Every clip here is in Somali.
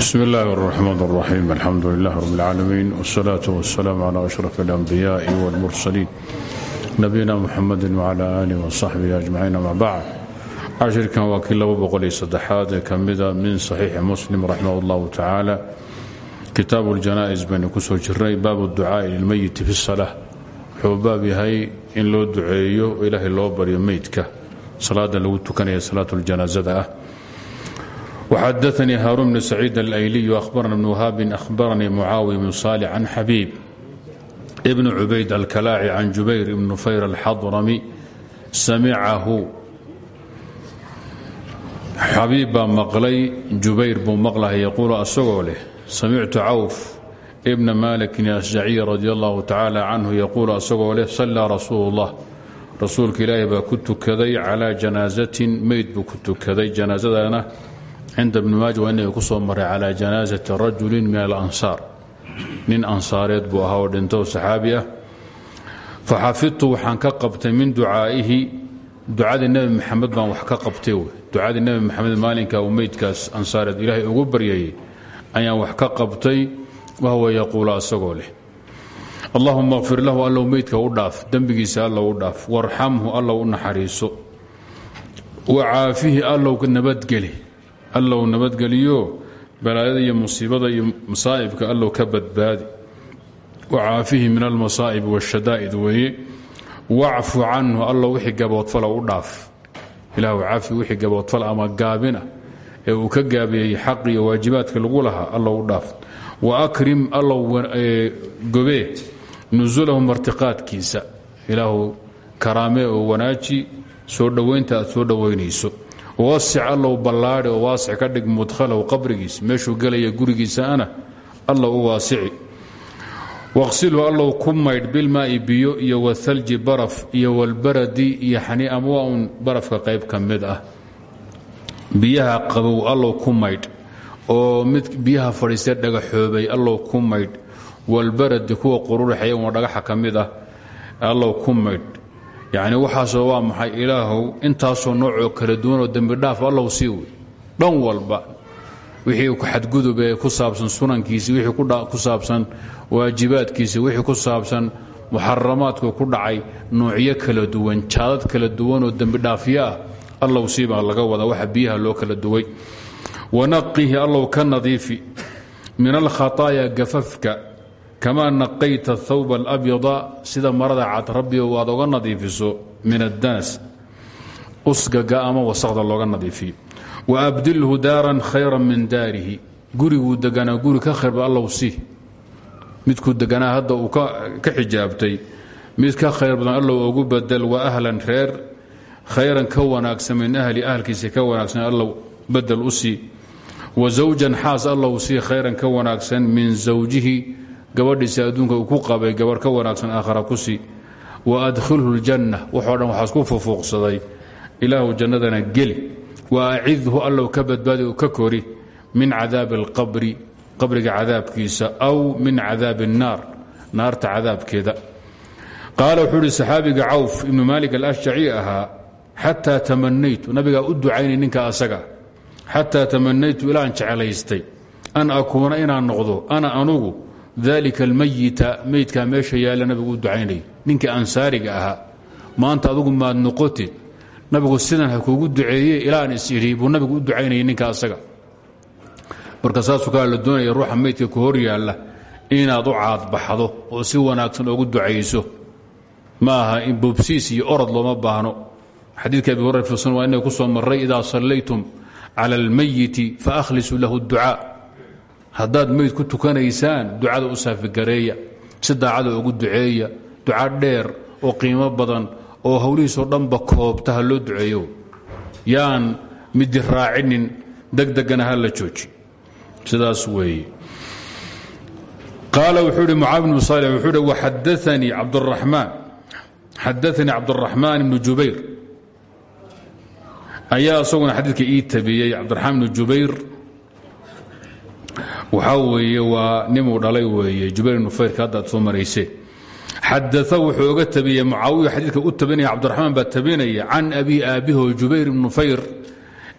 bsmi illaahi raxmaan raxiim alxamdu lilah rabbilcaalamiin wsalaatu wasalaamu calaa ashraf alambiyaai walmursaliin nabiyina muxamedi wacala aalihi wasaxbihi ajmaciin ama bacd cashirkan waa kii aad ee kamida min saxiixi muslim raximah allahu tacaala kitaab ljana'is baynu ku soo jirnay baabu ducaai lilmeyiti fi sala wuxuu baab yahay in loo duceeyo ilaahay loo baryo meydka. Salaada lagu tukanaya salaat ljanaasada ah. وxadثnي hاrون بن سعيid الأyلي أخبرna بن وhاab أخبرnii معاaوي بن صالح عن xبيب بن عubayd الكلاacي عن جubayr بن نفyر الxضرمي samcahu xabiib baa maqlay jubayr buu maqlahay yaquul asagoo leh samictu cawf بna mالك الأشجعي رضي الله تaعالى عنه yaquul asagoo leh صلىa rasuul الlah rasuulka ilaahi baa ku tukaday calى janaaزatin meyd buu ku tukaday janaaزadana cinda bni maaja waa inaga ku soo maray calaa janaasati rajulin min alansaar nin ansaareed buu ahaa oo dhinto saxaabi ah fa xafidtu waxaan ka qabtay min ducaa'ihi ducadii nebi maxamed baan wax ka qabtay wey ducadii nebi maxamed maalinka uu meydkaas ansaareed ilaahay ugu baryayay ayaan wax ka qabtay wahuwa yaquulu asagoo leh allahuma kfir lahu allow meydka allow nabadgeliyo balaayada iyo musiibada iyo masaa'ibka allow ka badbaadi. Wacaafihi min almasaa'ib washadaa'id weeye. Wacfu canhu allow wixii gaboodfala u dhaaf. Ilahu cafi wixii gaboodfal ama gaabina ee uu ka gaabiyey xaq iyo waajibaadka lagu lahaa allow u dhaaf. Wa akrim allow gobee nusulahu martiqaadkiisa. Ilaahu karaamee oo wanaaji soo dhowaynta aad soo dhowaynayso wasic allow ballaadhi oo waasic ka dhig mudhalahu qabrigiisa meeshuu gelaya gurigiisaana allow u waasici. Waqsilhu allow ku maydh bilmaa'i biyo iyo wathalji baraf iyo walbaradi iyo xanii'am waa un barafka qayb ka mid ah. Biyaha qabow allow ku maydh oo mid biyaha fadhiistee dhagaxoobay ku maydh walbaradi kuwa quruuraxaya una dhagaxa ka mid ah ku maydh yacni waxaasoo waa maxay ilaahow? Intaasoo noocoo kala duwanoo dembidhaaf allow sii wey dhan walba wixii xadgudubee ku saabsan sunankiisi wixii ku saabsan waajibaadkiisi wixii ku saabsan muxaramaadku ku dhacay noocyo kala duwan jaadad kala duwanoo dembidhaafyo ah sii baa laga wada waxa biyaha loo kala duway wanaqihi allow ka nadiifi. Min alkhataaya gafafka kamaa naqayta thawba alabyada sida marada cad rabbigo aad oga nadiifiso min addanas usgaga ama wasaqda looga nadiifiyo. Wa abdilhu daaran khayran min daarihi guriguu deganaa guri ka khayrba allow si midkuu deganaa hadda uu ka xijaabtay mid ka khayr badan allow ugu bedel wa ahlan reer khayran ka wanaagsan min ahli ahalkiisa ka wanaagsan allow bedel u sii. Wa zawjan xaas allow sii khayran ka wanaagsan min zawjihi gabadhiisa adduunka uu ku qabay gabarh ka wanaagsan aakhara ku sii wa adkhilhu ljanna waxoo dhan waxaas ku fufuuqsaday. Ilaahu jannadana geli. Wa acidhu allow ka badbaadi ka kori min cadaabi alqabri qabriga cadaabkiisa aw min cadaabi الnaar naarta cadaabkeeda. Qaala wuxuu ihi saxaabiga cawf ibnu maalik alashjaci ahaa xataa tamanaytu u ducaynay ninka asaga xataa tamanaytu ilaan jeclaystay an akuuna inaan noqdo ana anugu dalika almayita meydkaa meesha yaalla nabigu u ducaynay ninkii ansaariga ahaa. Maanta adugu maad noqotid nabigu sidan ha kuugu duceeye ilaan is nabigu u ducaynayay ninka asaga. Marka saasuu la doonaya ruuxa meydka ku hor yaalla inaad u caadbaxdo oo si wanaagsan oogu ducayso. Ma in bobsiis iyo orod looma baahno. Xadiidka abi fisan waa inay ku soo marray idaa sallaytum cala almayiti faahlisuu lahu اdducaa haddaad meyd ku tukanaysaan ducada u saafigareeya si daacada ugu duceeya duca dheer oo qiimo badan oo howlihiisoo dhanba koobta ha loo duceeyo yaan midi raacinin degdegana ha la jooji. Sidaas weeye. Qaala wuxuu ihi mucaawid bnu salix wuxuu hi waxadaanii cabduraxmaan xadaanii cabduraxmaan ibnu jubayr. Ayaa isaguna xadiidka ii tabiyey cabdiraxmaan ibnu jubayr waxaa weeye waa nimuu dhalay weeye jubayr ibnu fayrka hadda ad soo maraysee xadaa wuxuu oga tabiyey mucaawiya xadiidka u tabinaya cabdiraxmaan baa tabinaya can abi aabiho jubayr ibnu fayr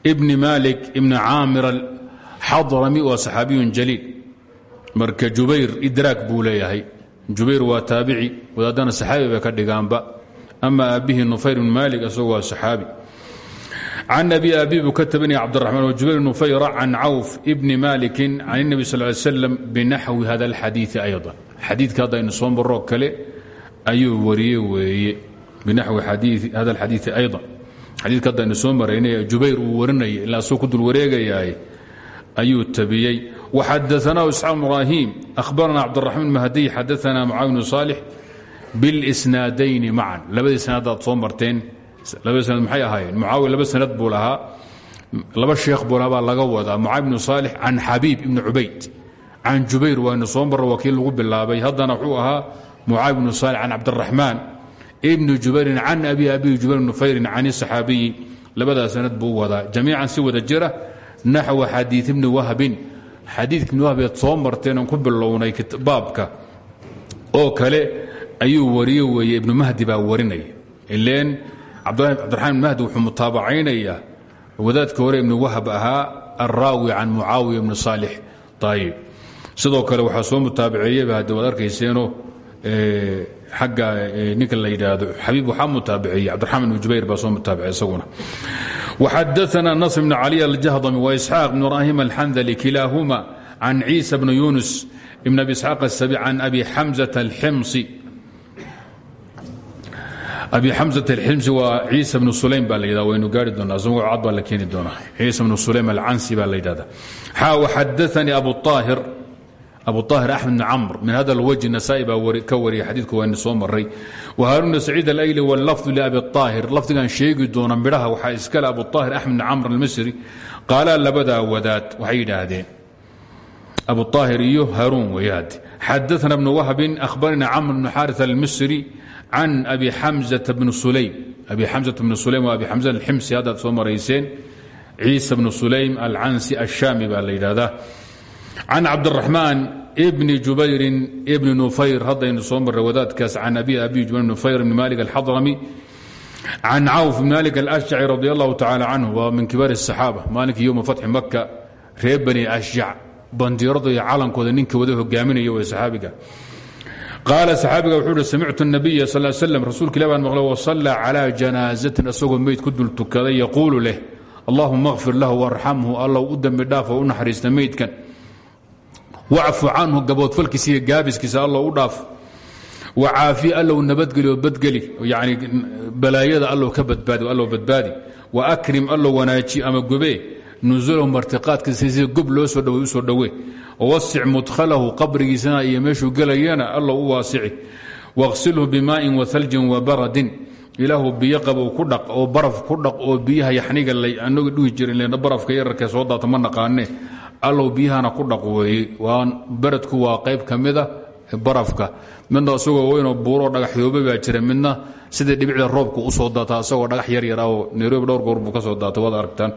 bni malik ibni caamir xadrami waa saxaabiyun jaliil. Marka jubayr idraag buu leeyahay. Jubayr waa taabici wadaadana saxaabi ka dhigaanba. Ama aabbihii nufayr bn maalik isagoo waa saxaabi can abi abi buu ka tabinaya cabdiraxmaan wa jubayr nufayra can cawf bni malikin can الnabi sal ly slam binaxwi hada اlxadiiثi ayضa xadiidka hadda aynu soo maroo kale ayuu wariye weeye binaxwi hada اlxadiiثi ayضa xadiidka hadda aynu soo maraynay jubayr uu warinaya ilaa asuu ku dul wareegayaay ayuu tabiyey waxadaanaa isxaaq ibraahim ahbarana cabdiraxmaan mahdiy xadaana mucaawi bnu saalix biاlsnaadayni macan labadii sanadaad soo marteen labada sanad maxay ahaayeen? Mucaawi laba sanad buu laba sheekh buu laga wadaa. Mucaawi bnu saalix can xabiib ibni cubayd. Can jubayr waaynu soo marro waa bilaabay. Haddana wuxuu ahaa mucaawi bnu saalix can cabdiraxmaan ibni jubayrin can abi abihi jubayr nufayrin can saxaabiyi labadaa sanad buu wadaa. Jamiican si wada jira naxwa xadii ibni wahbin. Xadiidka ibni wahbeed soo ku bilownay baabka oo kale ayuu wariye weeye. Ibnu mahdi baa warinaya ileen cabdiraxmaan ibn mahdi wuxuu mutaabacaynayaa wadaadka hore ibnu wahab ahaa alraawi can mucaawiya ibni saalix. Ayib sidoo kale waxaa soo mutaabaceeyeba hadde waad arkayseeno agga ninka la yidhaahdo xabiib waxaa mutaabiceeyey cabdiraxmaan ibnu baa soo mutaabacey isaguna. Waxadaana nasr bn cali aljahdami waisxaaq bn ibrahim alxandali kilaahuma can ciisa bni yunis ibn abi isxaaq asabi can abi xamzata alximsi abi xamsa alxilmsi waa ciisa bnu sulaym baa layidhahda waynu gaari doonaa isagoo cad baa la keeni doonaa. Ciisa sulaym alcansi baa la yidhahda xaa waxadaanii abuaahir abu aahir axmed bn camr min hada alwajhi nasaai baa ka wariyay xadiidku waana soo maray wa haaruuna saciid alayli wallafdu liabi aahir lafdigan sheegi doona midhaha waxaa iskale abuaahir axmed bn camr almisri. Qaalaa labadaa wadaad waxay yidhaahdeen abuaahir iyo haaruun weyaad xadaana bnu wahbin ahbarina camr bnu xaarit almisri can أبي حمزة بن سليم أبي حمزة بن سليم وأبي حمزة الxمسي haddaad soo marayseen ciisa بن سليم الcanسي الشاmي baa la yidhahdaa can cabdiraxmaan bni jubayrin bni nufayr haddaynu soo marray wadaadkaas can abi abi jubayr nufayr bni malik alxadrami can cawf bn malik alashjaci radi allahu tacala canhu waa min kibaar الsaxaaba maalinkii yowma fatxi maka reer bani ashjac bandiirada iyo calankooda ninka wada hogaaminaya way saxaabiga qaala saxaabiga wuxuu uhi samictu nabiya sal slm rasuulka ilah baan maqlay wasallaa calaa janaasatin isagoo meyd ku dul tukaday yaquulu leh allahuma akfir lahu warxamhu allow u dembi dhaaf oo u naxariista meydkan. Wacfu canhu gaboodfalkiisa iyo gaabiskiisa allow u dhaaf. Wacaafi allow nabadgeli oo badgeli. Yani balaayada allow ka badbaadi allow badbaadi. Waakrim allow wanaaji ama gobee nusulahu martiqaadkiisa sida gob loo soo dhawey u soo dhowe wawasic mudkhalahu qabrigiisana iyo meeshuu gelayana allow u waasici. Waqsilhu bimaa'in wahaljin wabaradin ilaahu biyo qabow ku dhaq oo baraf ku dhaq oo biyaha yaxniga anagu dhihi jirin barafka yararkee soo daata ma naqaane allow biyahana ku dhaq weeye baradku waa qayb ka mida barafka. Midna isagoo weynoo midna sidai dhibicda roobka u soo daata isagoo dhagax yaryar ah oo nairobi dhowr goor buu ka soo daata waad aragtaan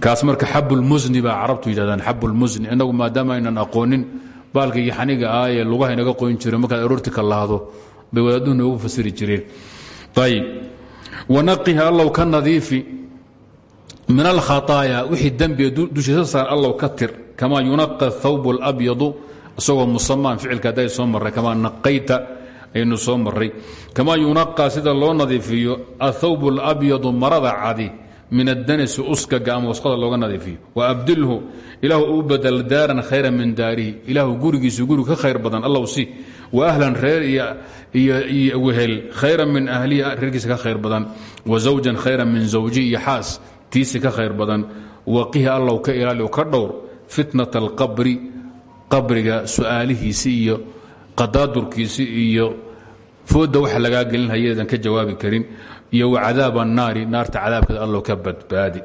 kaas marka xabulmusni baa carabtu yidhahdaan xabulmusni inagu maadaama aynan aqoonin baalka yaxaniga ah ee lugaha inaga qoyn jire markaad aroorti ka lahdo bay wadaaduhu noogu fasiri jireen. Ayib wanaqiha allow ka nadiifi min alkhaaaya wixii dembiga dushiisa saar allow ka tir kamaa yunaqa thawb اlabyadu isagoo musamaan ficilka hadday soo marray kamaa naqayta aynu soo marray. Kamaa yunaqa sida loo nadiifiyo athawb اlabyadu marada cadi min addanasi uskaga ama wasqada looga nadiifiyo. Wa abdilhu ilaahu uu badel daaran khayra min daarihi. Ilaahu gurigiisu guri ka khayr badan allow si. Wa ahlan reer iyo wehel khayra min ahlihi reerkiisa ka khayr badan. Wa zawjan khayra min zawji iyo xaas tiisi ka khayr badan. Waqihi allow ka ilaali ka dhowr fitnat alqabri qabriga su'aalihiisi iyo qadaadurkiisi iyo fooda waxa lagaa gelinhayeedan ka jawaabi karin iyo wacadaab annaari naarta cadaabkeeda allow ka badbaadi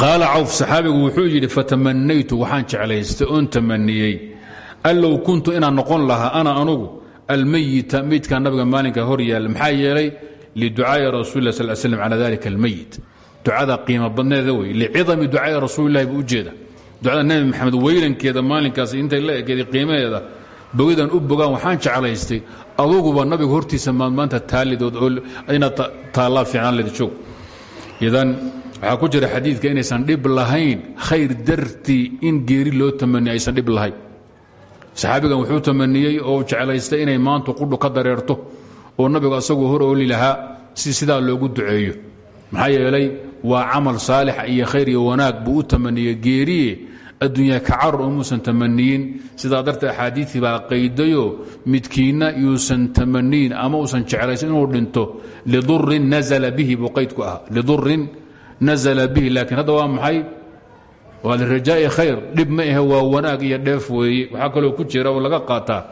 qaala cawf saxaabigu wuxuu yidhi fatamanaytu waxaan jeclaystay oon tamaniyey allow kuntu inaan noqon lahaa ana anugu almayita meydkaa nabiga maalinka hor yaalla maxaa yeelay liducaai rasuuli lah sal slm cala dalika almayit. Ducada qiimo badneeda wey licidami ducaai rasuulilahi buu ujeeda ducada nebi maxamed weylankeeda maalinkaas intay la ekeeday qiimaheeda bogidan u bogaan waxaan jeclaystay aduguba nabiga hortiisa maanta taalidood oo inaad taallaa fiicnaan leed joog. Idan waxaa ku jira xadiidka inaysan dhib lahayn khayr dartii in geeri loo tamaniyo aysan dhib lahayn. Saxaabigan wuxuu tamaniyey oo jeclaystay inay maanta qudhu ka dareerto oo nabigu asagoo hor ooli lahaa si sidaa loogu duceeyo. Maxaa yeelay waa camal saalixa iyo khayr iyo wanaag buu u geeriye adduunya ka carur umuusan tamaniyin sidaa darteed axaadiiii baa qaydayo midkiinna yuusan tamaniyin ama uusan jeclaysan inuu dhinto lidurin nazla bihi buu qaydku ahaa. Lidurin nazla bihi laakiin hadda maxay? Waa lirajaa'i khayr. Dhib ma wanaag iyo dheef weeye waxaa kaloo ku jira oo laga qaataa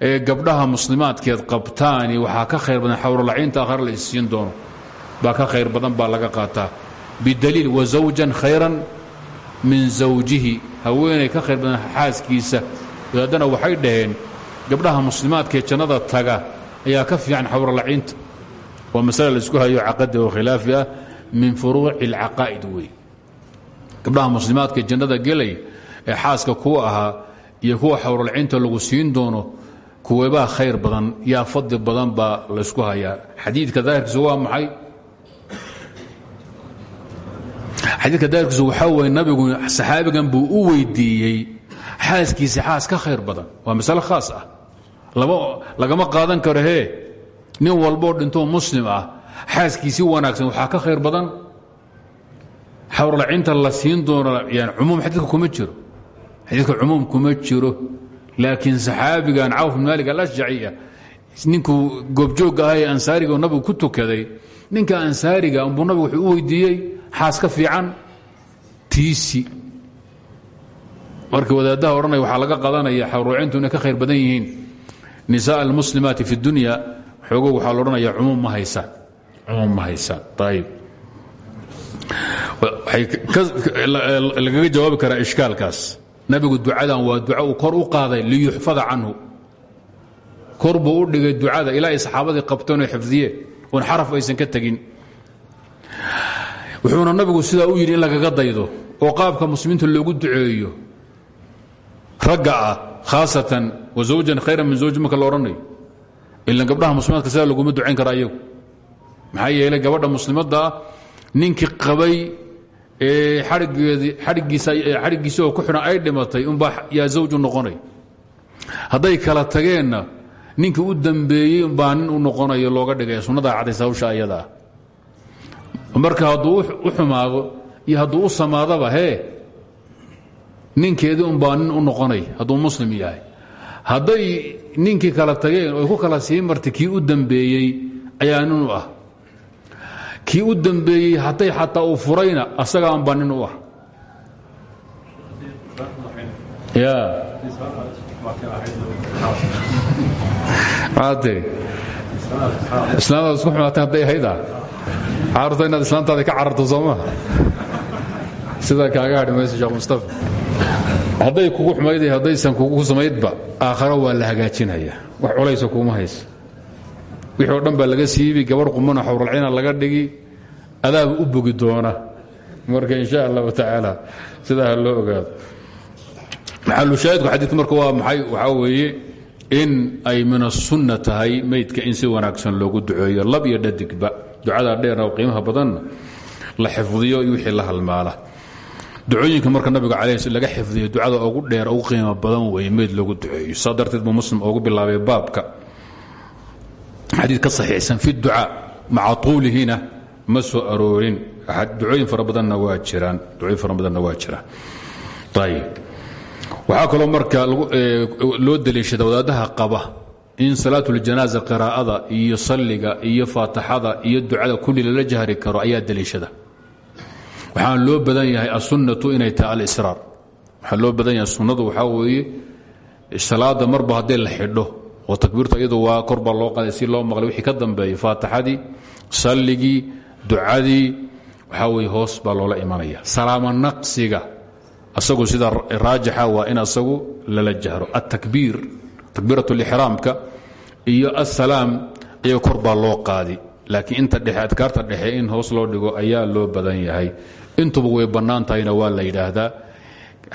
ee gabdhaha muslimaadkeed qabtaani waxaa ka khayr badan xawrolaciinta akhar la isiin doono. Baa ka khayr badan baa laga qaataa. Bidaliil wazawjan khayran min zawjihi haweenay ka khayr badan xaaskiisa. Wadaadana waxay dhaheen gabdhaha muslimaadkaee jannada taga ayaa ka fiican xawrolaciinta waa masale la isku hayo caqadi oo khilaafi ah min furuuci alcaqaa'id wey gabdhaha muslimaadkaee jannada gelay ee xaaska kuu ahaa iyo kuwa xawrolaciinta lagu siin doono kuwebaa khayr badan yaa fadli badan baa laysku hayaa. Xadiidka daahirkiisu waa maxay xadiidka daahirkiisu waxaa weye nabigu saxaabigan buu u weydiiyey xaaskiisi xaas ka khayr badan. Waa masale khaas ah. Lagama qaadan karo hee nin walboo dhintoo muslim ah xaaskiisii wanaagsan waxaa ka khayr badan? Xawrlacinta la siin doono yani cumuum xadiidka kuma jiro. Xadiidka cumuum kuma jiro. Laakiin saxaabigan cawf bin maalik alashjaci ah ninkuu goobjoogga ah ee ansaariga nabigu ku tukaday ninka ansaariga umbuu nabigu wuxuu u weydiiyey xaas ka fiican tiisi. Marka wadaaddaha odhanaya waxaa laga qadanaya xawrlacintu inay ka khayr badan yihiin. Nisaa almuslimaati fi dunya xoogo waxaa la odhanaya cumuum ma haysaan cumuum ma haysaan ayib lagaga jawaabi karaa ishkaalkaas. Nabigu ducadan waa duca uu kor u qaaday liyuxfada canhu. Kor buu u dhigay ducada. Ilaa ay saxaabadii qabteen oo xifdiyeen oon xaraf aysan ka tegin wuxuuna nabigu sidaa u yidhi in lagaga daydo oo qaabka muslimiinta loogu duceeyo ragga ah khaasatan wa khayran min zawji marka la odhanayo. Gabdhaha muslimaadka sidaa laguma ducayn kara ayagu. Maxaa yeelay gabadha muslimadda ah ninkii qabay ee xadhiggiisa oo ku xidhan ay dhimatay umbaa yaa zawju noqonay. Hadday kala tageenna ninkii u dambeeyey umbaa u noqonayo looga dhigaya sunnadaa cadaysa hawsha ayadaa marka hadduu u xumaado iyo hadduu u samaadaba hee ninkeedii umbaa nin u noqonay hadduu muslim yahay. Hadday ninkii kala tageen oy ku kala sii martay kii u dambeeyey ayaa nin u ah. Kii u dambeeyey hadday xataa uu furayna asagaanba nin u ah. Islaamdaad isku xumaatay hadday ahayda caarto inaad islaamtaada ka cararto sooma sidaa kaaga hadhi mayso sheekh mustafa. Hadday kugu xumayday haddaysan kugu samaydba aakharo waa la hagaajinaya. Wax culaysa kuuma hayso wixii o dhan baa laga siibi gabarh qumana xawralcina laga dhigi adaaba u bogi doona. Marka in sha allahu tacaala sidaa ha loo ogaado. Maxalushaahidku xadiidka marka waa maxay? Waxaa weeye in ay min asunna tahay meydka in si wanaagsan loogu duceeyo lab iyo dhadigba ducada dheer oo qiimaha badanna la xifdiyo iyo wixii la halmaala. Ducooyinka marka nabiga sl laga xifdiyo ducada ugu dheer ugu qiimo badan weeye meyd loogu duceeyo saa darteed buu muslim oogu bilaabay baabka. Xadiid ka saxiixsan fi ducaa maca tuulihina ma soo aroorin. Ducooyin fara badanna waa jiraan. Ducooyin fara badanna waa jiraan ayib loo daliishada wadaadaha qaba in salaatuuljanaaza qiraa'ada iyo salliga iyo faatixada iyo ducada kulli lala jahri karo ayaa daliishada. Waxaan loo badan yahay asunnatu inay tahay alisraar. Waxaa loo badan yahay sunnadu waxaa weeye salaada marba haddii la xidho oo takbiirtu iyadu waa kor loo qaday si loo maqlay wixii ka dambeeyey faatixadii salligii ducadii waxaa weye hoos baa loola imanaya. Salaamo naqsiga asagu sida raajixa waa in asagu lala jahro. Atakbiir takbiirat lixraamka iyo asalaam iyaga kor baa loo qaadi laakiin inta dhexe adkaarta dhexe in hoos loo dhigo ayaa loo badan yahay intuba way bannaan tahayna waa la yidhaahdaa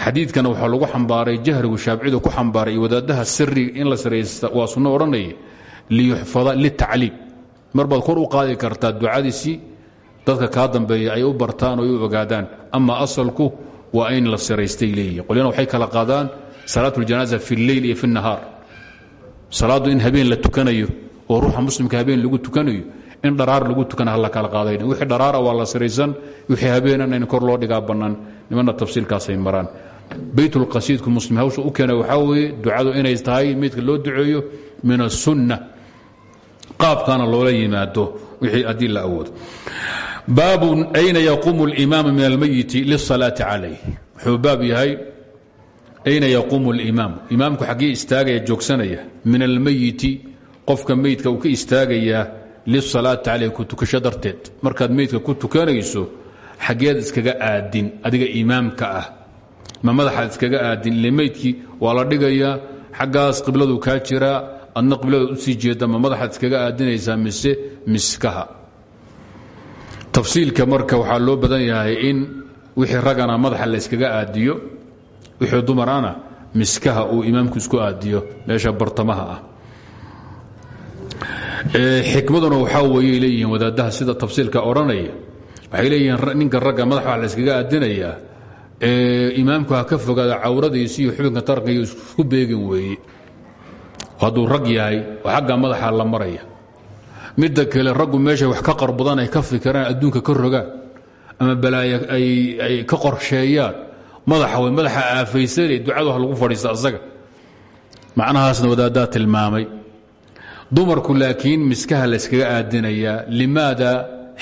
xadiidkana waxaa lagu xambaaray jahrigu shaaficidu ku xambaaray iyo wadaadaha siriga in la siraysta waa sunno odhanaya liyuxfada litacliim mar baad kor u qaadi kartaa ducadiisii dadka kaa dambeeya ay u bartaan oo u ogaadaan ama asalku waa in la siraystay leeyihin qolyana waxay kala qaadaan salaat اljanaaza fi اleyl iyo fi الnahaar salaaddu in habeen la tukanayo oo ruuxa muslimka habeen lagu tukanayo in dharaar lagu tukana hala kala qaadayn. Wixii dharaara waa la siraysan wixii habeenana in kor loo dhigaa bannaan nimanna tafsiilkaasay maraan. Baytulqasiidku muslim hawsha u keena waxaa weeye ducadu inay tahay meydka loo duceeyo min asunna qaabkaana loola yimaado wixii haddii la awoodo baabu ayna yaquumu اlimaamu min almayiti lisalaati calayh wuxuu baab yahay ayna yaquumu اlimaam imaamku xaggee istaagaya joogsanaya. Min almayiti qofka meydka uu ka istaagayaa lisalaati calayh ku tukasho darteed. Markaad meydka ku tukanayso xaggeed iskaga aadin adiga imaamka ah. Ma madaxaad iskaga aadin ile meydkii waa la dhigayaa xaggaas qibladu kaa jiraa adna qibladaad u sii jeedda ma madaxaad iskaga aadinaysaa mise miskaha? Tafsiilka marka waxaa loo badan yahay in wixii wixii dumarana miskaha uu imaamku isku aadiyo meesha bartamaha ah. Xikmaduna waxaa weeyay leeyihiin wadaadaha sida tafsiilka odhanaya. Waxay leeyihiin ninka ragga madaxa la yskaga aadinayaa imaamku ha ka fogaada cawradiisi iyo xubinka tarankiiyo isku beegin weeye. Hadduu rag yahay oo madaxa la maraya. Midda kale raggu meeshay wax ka qarbadan ay ka fikiraan adduunka ka rogaan ama balaayo ay ka qorsheeyaan madaxa way madaxa aafaysane ducadu ha lagu fadhiista asaga. Macnahaasna wadaaddaa tilmaamay. Dumarku laakiin miskaha la yskaga aadinayaa limaada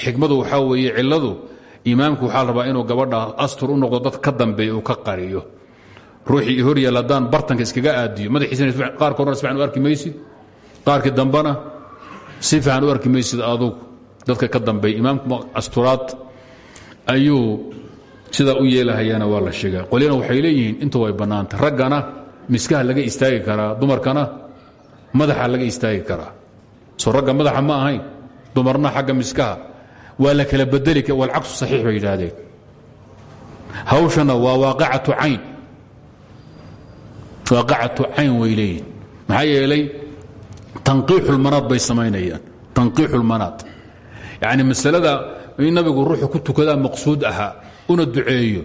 xikmadu waxaa weeye cilladu imaamku waxaa la rabaa inuu gabadha astur u noqdo dad ka dambeeya uu ka qariyo. Ruuxii horyaal haddaan bartanka iskaga aadiyo. Madaxiisana qaarka horna si fiican u arki maysid. Qaarkii dambena si fiican u arki maysid adugu. Dadka ka dambeeya imaamku asturaad. Ayuu sidaa u yeelahayana waa la sheegaa. Qolyana waxay leeyihiin intu way bannaanta. Raggana miskaha laga istaagi karaa dumarkana madaxa laga istaagi karaa. Soo ragga madaxa ma ahayn dumarna xagga miskaha. Waa la kala bedeli walcaksu saxiix bay yidhaahdeen. Hawshana waa waaqacatu cayn. Waaqacatu cayn way leeyihiin maxaa yeelay tanqiixulmanaad bay samaynayaan. Tanqiixulmanaad yacni masalada in nabigu ruuxu ku tukadaa maqsuud ahaa una duceeyo.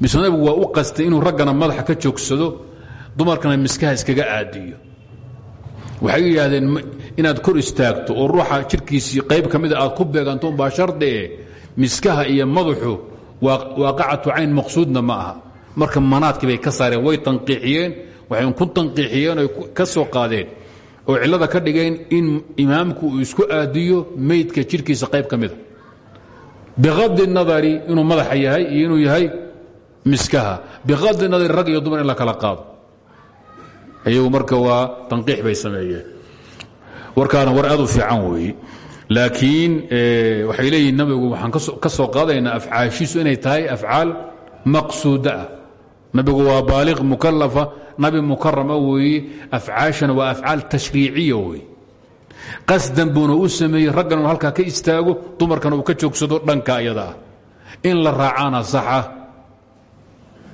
Mise waa u qastay inuu raggana madaxa ka joogsado dumarkana miskaha iskaga aadiyo. Waxay yidhaahdeen inaad kor istaagto oo ruuxa jirkiisii qayb ka mida aad ku beeganto umbaa shardie miskaha iyo madaxu waaqacatu cayn maqsuudna ma aha. Marka manaadkii bay ka saareen way tanqiixiyeen waxay ku tanqiixiyeen oy ka soo qaadeen. Oo cillada ka dhigeen in imaamku uu isku aadiyo meydka jirkiisa qayb ka mida biqadi nadari inuu madaxa yahay iyo inuu yahay miskaha. Biqadi nadari rag iyo dumar in la kala qaado. Iyagu marka waa tanqiix bay sameeyeen. Warkaana war aad u fiican weeye laakiin waxay leeyihiin nabigu waxaan ka soo qaadaynaa afcaashiisu inay tahay afcaal maqsuuda ah. Nabigu waa baaliq mukalafa nabi mukarama weeye afcaashana waa afcaal tashriiciya weeye qasdan buuna u sameeyey raggan uu halkaa ka istaago dumarkana uu ka joogsado dhanka iyada ah in la raacaana saxa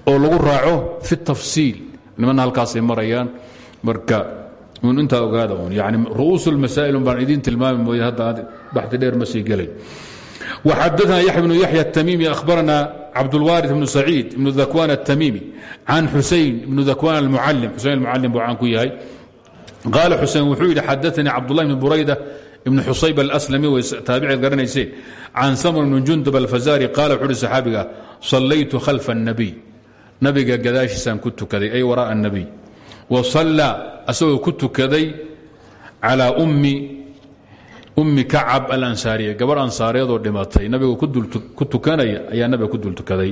oo lagu raaco fi tafsiil nimanna halkaasay marayaan marka un intaa ogaada un yani ru'uus اlmasaa'il baan idiin tilmaami mooye hadda baxdi dheer ma sii gelay وxadثna yaحya بن yaحyى التmيمي أhbarna cabdالwاriث بن سacيid بن ذakوان التmيمي can xusayn بن ذakوان المعلم xusayn المعلم buu caan ku yahay qaal xusayn wuxuu yidhi xadaثnii cabdالlah بن burayda بن xusayb الأslmi way taabicied garanayseen can samr بن jundub الfazari qaal wuxuu hi saxaabiga صalaytu khalfa النabiy nabiga gadaashiisaan ku tukaday ay waraaء النabiy وصalىa asagoo ku tukaday calىa ummi ummi kacab alansaariya gabarh ansaareedoo dhimatay nabigu ku tukanaya ayaa nabiga ku dul tukaday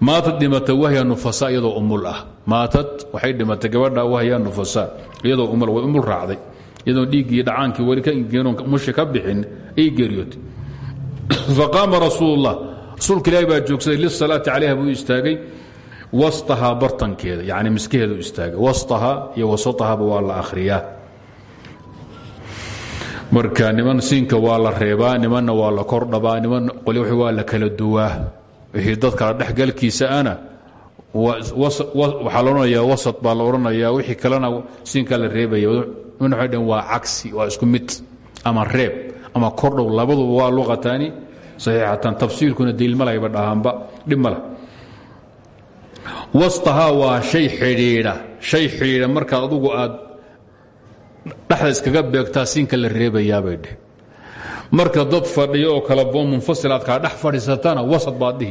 maatad dhimatay wahya nufasa iyadoo umul ah. Maatad waxay dhimatay gabadha wahya nufasa iyadoo umul way umul raacday. Iyadoo dhiiggii dhacaankii weli ka mushi ka bixin ay geeriyootay faqaama rasuul اllah rasuulka ilaahi baa joogsaday lisalaati calayha buu istaagay wastahaa bartankeeda yani miskaheedu istaagay. Wastaha iyo wasatahaba waa la akhriyaa. Marka niman siinka waa la reebaa nimanna waa la kordhabaa niman qoli waa la kala duwaa wixii dadkala dhexgalkiisa ana waxaa la odhanayaa wasat baa la odhanayaa wixii kalena siinkaa la reebaya. Dhaheen waa cagsi waa isku mid ama reeb ama kordhow. Labaduba waa luqataani saxiixatan tafsiilkuna daliilmalayba dhahaanba dhib ma leh. Wastahaa waa shay xidhiidha shay xidhiidha markaad adugu aad dhexda iskaga beegtaa siinka la reebayaabay dheh marka dad fadhiyo oo kala boo munfasil aad kaa dhex fadhiisatana wasad baad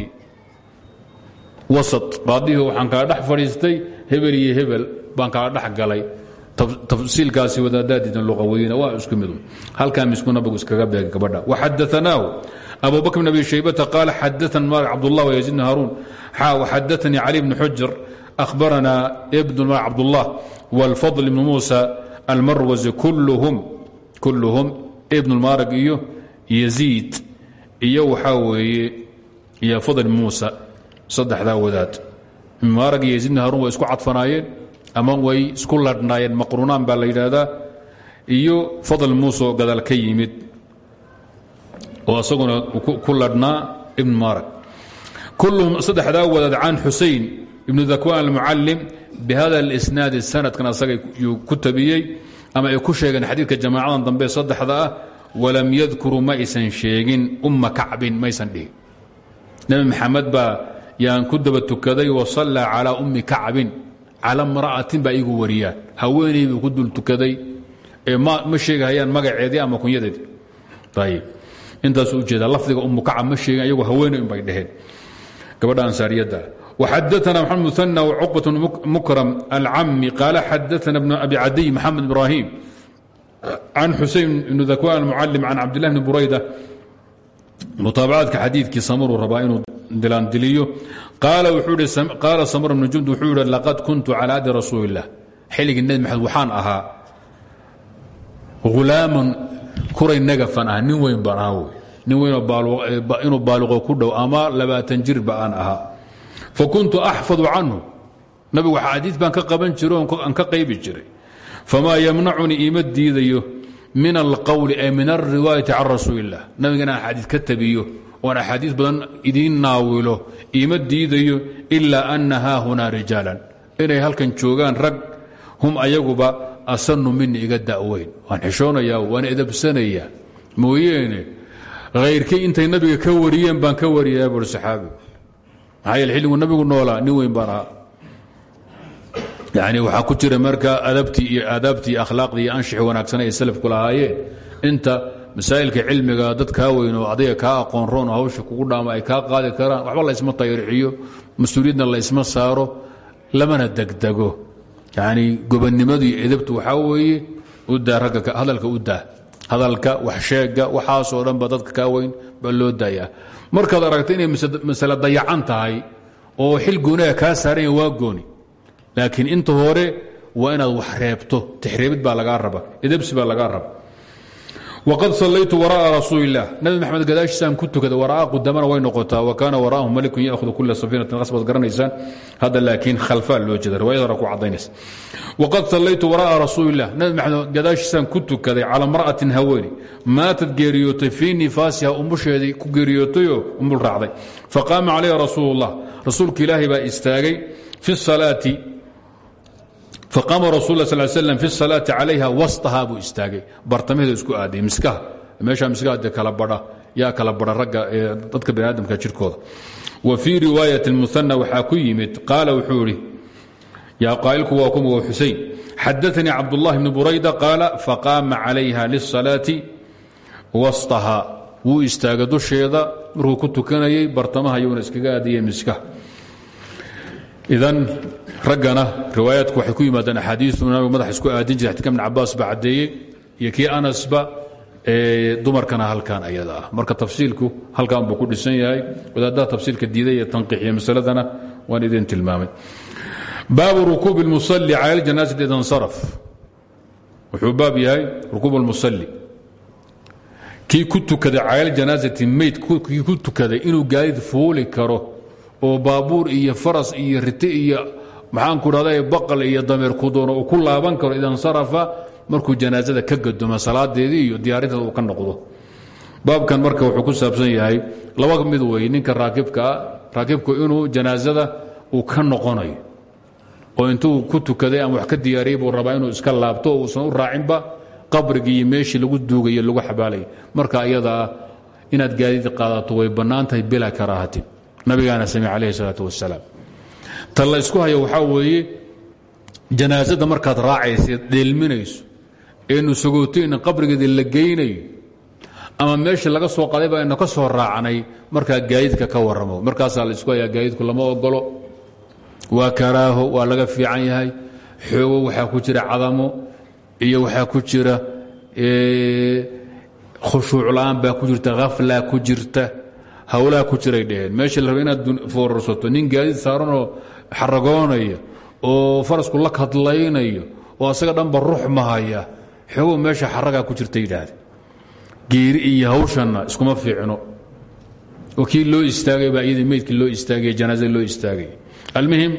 wasad baad waxaan kaa dhex fadhiistay hebel iyo hebel baan kaa dhex galay. Tafsiilkaasi wadaadaadiidan luqaweyna waa isku midu. Halkaa misku nabigu iskaga beegay gabadha waxadaanaahu abu bakr bn abi shaybata qaala xadaana malik cabdullah wyaziid bn haruun xa waxadaanii cali bni xujr akhbaranaa ibn malik cabdullah wاlfadl ibn muusa almarwazi kulluhum ibn اlmarag iyo yaziid iyo waxaa weeye iyo fadl muusa saddexdaa wadaad. ibnmarag iyo yaziid bn haruun way isku cadfanaayeen ama way isku ladhnaayeen maqrunaan baa la yidhaahdaa. iyo fadl muuse oo ka yimid oo isaguna ku ladhnaa ibn marag kulluhum saddexdaa wadaad can xusayn ibnu dakwan almucalim bihada اlisnaadi sanadkan asaga yuu ku tabiyey ama ay ku sheegeen xadiidka jamaacadan dambe saddexda ah walam yadkuruu ma aysan sheegin umma kacbin maysan dhihin. Nebi maxamed baa yaan ku daba tukaday wasallaa calaa ummi kacbin cala mra'atin baa iigu wariyaan. Haweeney buu ku dul tukaday ma sheegahayaan magaceedii ama kunyadeedii. Ayib intaasuu u jeedaa lafdiga ummu kacab ma sheegin ayagu haweeney un bay dheheen gabadha ansaariyadda وxadثna mحamed مثنى وcقبة مكرم الcami قال xadثna بن أبي عadiي محamed إبراhيم عن xuseين بن ذكوان المعلم عن cabدالله بن برaydة mutaabacaadka xadiidkii samruu rabaa inuu dilaandiliyo qaala samr بن jund wuxuu yihi laqad kuntu calى adi rasuuli الlah xilligii nebi maxamed waxaan ahaa hulaaman kuray nagafan ah nin weyn baan ahaa nin weynoo inuu baaluqo ku dhow ama labaatan jirba aan ahaa fakuntu axfadu canhu nabigu xaadiid baan ka qaban jiro aan ka qaybi jiray. Famaa yamnacunii iima diidayo min alqowli ay min alriwaayati can rasuuli illah nabiga inaan axaadiid ka tabiyo oon axaadiis badan idiin naawilo iima diidayo ilaa ana haahunaa rijaalan. Inay halkan joogaan rag hum ayaguba asanu mini iga da'weyn. Waan xishoonayaa waan edabsanayaa mooyeene hayrkii intay nabiga ka wariyeen baan ka wariyaa maxaa yeele xilligu nabigu noolaa nin weyn baan ahaa yani ku jira marka adabtii iyo aadaabtii iyo akhlaaqdii iyo anshixi wanaagsan ay salafku inta masaa'ilka cilmiga dad kaa weyn oo adiga kaa aqoon roon oo hawsha kugu dhaama ay kaa qaadi karaan waxba la isma tayrixiyo mas'uuliyadna la isma saaro lamana degdego. Yani gobonnimadu iyo edabtu waxaa weeye udaa ragga hadalka u daa. Hadalka waxsheega waxaasoo dhan ba dadka kaa weyn baa loo daayaa markaad aragta inay masale dayacan tahay oo xil gooniga kaa saaranya waa gooni. Laakiin inta hore waa inaad wax reebto tixreebid baa lagaa raba edabsi baa lagaa raba waqad sallaytu wara'a rasuuli illah nabi maxamed gadaashiisaan ku tukaday wara'a qudamana way noqotaa. Wa kaana wara'ahum malikun ya'hudu kula safiinatin qasbaad garanaysaan. Hadda laakiin khalfaa loo jeeda riwaayadana ku caddaynaysa. Waqad sallaytu wara'a rasuuliillah nabi maxamed gadaashiisaan ku tukaday calaa mar'atin haweeni maatad geeriyootay fii nifaasiha umusheedii ku geeriyootayoo umul raacday. Faqaama calayha rasuulullah. Rasuulka ilaahay baa istaagay fi salaati faqaama rasul sal slm fi salaati calayha wastahaa buu istaagay bartamaheeda isku aaday miskaha meeshaa miskaha de kala badha yaa kala badha ragga dadka bani aadamka jirkooda wa fii riwaayati muana waxaa ku yimid qaala wuxuu idhi yaa qaa'ilku waa kuma wa xusein xadaanii cabdullahi bni burayda qaala faqaama calayha lisalaati wastahaa wuu istaagay dusheeda markuu ku tukanayay bartamaha yuuna iskaga aadiyey miskaha idan raggana riwaayaadku waxay ku yimaadaan axaadiiu nabiga madax isku aadin jira xadka ibn cabaas ba caddeeyey iyo kii anasba dumarkana halkan ayada ah. Marka tafsiilku halkan buu ku dhisan yahay wadaaddaha tafsiilka diidaya tanqiixiya masaladana waan idin tilmaamay. Baabu rukuub اlmusali cala ljanaasati idansaraf wuxuu baab yahay rukuub اlmusali kii ku tukaday cala ljanaasati meyd kii ku tukaday inuu gaadiid fuuli karo oo baabuur iyo faras iyo rite iyo maxaanku dhahda baqal iyo dameer ku doono uu ku laaban karo idansarafa markuu janaasada ka gadoma salaadeedii iyo diyaarinteeda uu ka noqdo. Baabkan marka wuxuu ku saabsan yahay laba mid wey ninka raakibkaa raakibku inuu janaasada uu ka noqonayo oo intuu ku tukaday ama wax ka diyaariyey buu rabaa inuu iska laabto oo uusan raacinba qabrigii meeshii lagu duugayo lagu xabaalay. Marka iyadaa inaad gaadiid qaadato way bannaan tahay bilaa karaahatin nabigaana samey calayhi salaatu wasalaam ta la ysku hayo waxaa weeye janaasada markaad raacaysaed dheelminayso eenu sagootoyna qabrigeedii la geynayo ama meeshii laga soo qaday ba aynu ka soo raacnay markaa gaadiidka ka warramo. Markaasaa la isku hayaa gaadiidku lama ogolo waa karaaho waa laga fiican yahay. Xoogo waxaa ku jira cadamo iyo waxaa ku jira khushuuc la'aan baa ku jirta khafla ku jirta hawlaha ku jiray dheheen. Meeshii la raba inaad foorarsato nin gaadiid saaranoo xaragoonaya oo farasku la kadlaynayo oo asaga dhanba ruux mahaya xoogo meesha xaragaa ku jirta yidhaahde. Geeri iyo hawshanna iskuma fiicno. Oo loo istaagay baa iyadii loo istaagay janaazada loo istaagay. Almuhim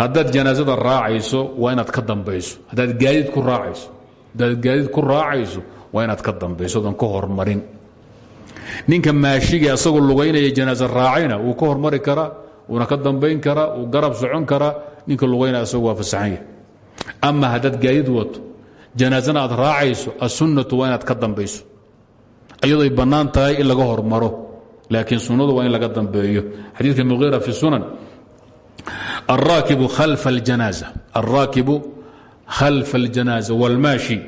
haddaad janaasada raacayso waa inaad ka dambayso. Haddaad gaadiid ku raacayso haddaad gaadiid ku raacayso waa inaad ka dambayso odan ka hormarin ninka maashigii asagoo lugaynaya janaasa raacayna wuu ka hormari karaa wuuna ka dambayn karaa wuu garab socon karaa ninka lugaynaya asagu waa fasaxan yahay ama haddaad gaadiid wato janaasana aad raacayso assunnatu waa inaad ka dambayso iyadooy bannaan tahay in laga hormaro laakiin sunnadu waa in laga dambeeyo xadiidka muqiira fi sunan الراكب خلف الجنازة الراكب خلف الجنازة والماشي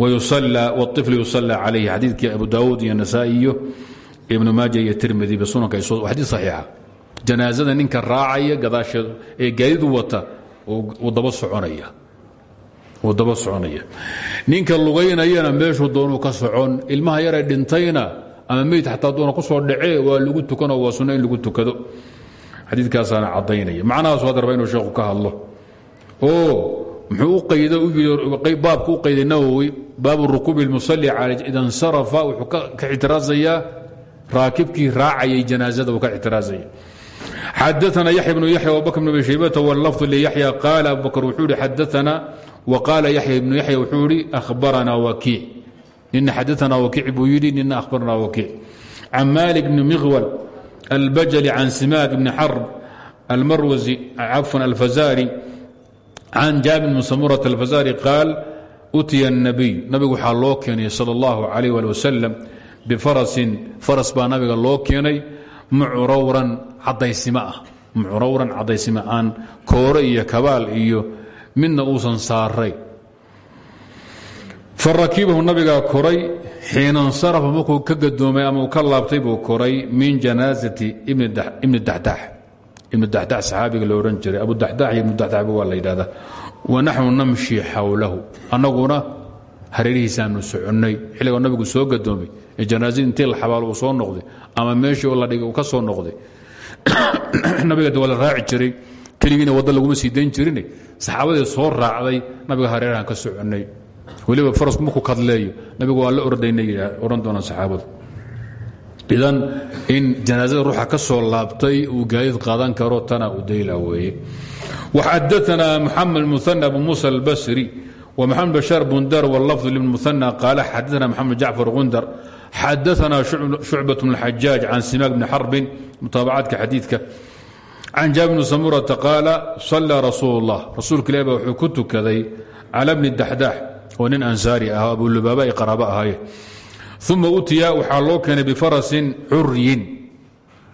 حيث شاء منها ويصلى والطفل يصلى عليه حديث أبو داود يا النسائي ابن ماجه يا الترمذي بسنن حديث صحيحة جنازة نينك الراعية قداش قايد وتا ودبا سعونية ودبا سعونية نينك اللغينينا ميشو دونو كسعون المها يرى دنتينا ama meyd xataa doona ku soo dhacee waa lagu tukano waa sunno in lagu tukado xadiidkaasaana caddaynaya macnahaas waa darba inuu sheekhu ka hadlo oo muxuu u qayda baabku u qayday nawowi baab rukuub اmusli al ida nsarafa wuxuu ka ictiraazayaa raakibkii raacayay janaazada uu ka ictiraazaya. Xadaana yaxya bnu yaxya wabakr bn abi shaybata wlafdu liyaxya qaala abubakr wuxuu ihi xadaana wqaala yaxya ibnu yaxya wuxuu ihi ahbaranaa wakiic nina xadaanaa wakiic buu yidhi nina ahbaranaa wakiic can malik bni miqwal albajali can simaak bni xarb almarwasi cafan alfazaari can jaabir bn samurata alfazaari qaal utiya الnabiy nabigu waxaa loo keenay sal اllahu alayh ali wasalam bifarasin faras baa nabiga loo keenay mucrawran cadaysimo ah mucrawran cadaysimo aan koore iyo kabaal iyo midna uusan saaray farakibahu nabigaa koray xiina insarafa markuu ka gadoomay ama uu ka laabtay buu koray min janaazati ibni daxdax ibnu daxdax saxaabiga lo odhan jiray abu daxdax iyo ibnu daxdaxba waa la yidhahdaa wanaxnu namshi xawlahu. Annaguna hareerihiisaanu soconnay. Xilligoo nabigu soo gadoomay ee janaazadii intii la uu soo noqday ama meeshii la dhigay uu ka soo noqday. Nabiga de waa la raaci jiray. Keligiina wadda laguma sii dayn jirine saxaabadii soo raacday nabiga hareerahan ka soconnay. Weliba farasku markuu kadleeyo nabigu waa la ordayna odhan doonaan saxaabadu idan in janaazada ruuxa ka soo laabtay uu gaadiid qaadan karo tana u dayla weye waxadaana muxamed muana abu muusa albasri wmaxamed bashaar bundar wlafd lmuana qaala xadaana maxamed jacfar gundar xadaana shucbat bn xajaaj can simaak bni xarbin mutaabacaadka xadiidka. Can jaabir bn samurata qaala sallaa rasuul اllah rasuulka ilahi baa wuxuu ku tukaday cala bni daxdaax oo nin ansaari ah abuulubaaba ay qaraabo uma utiya waxaa loo keenay bifarasin curyin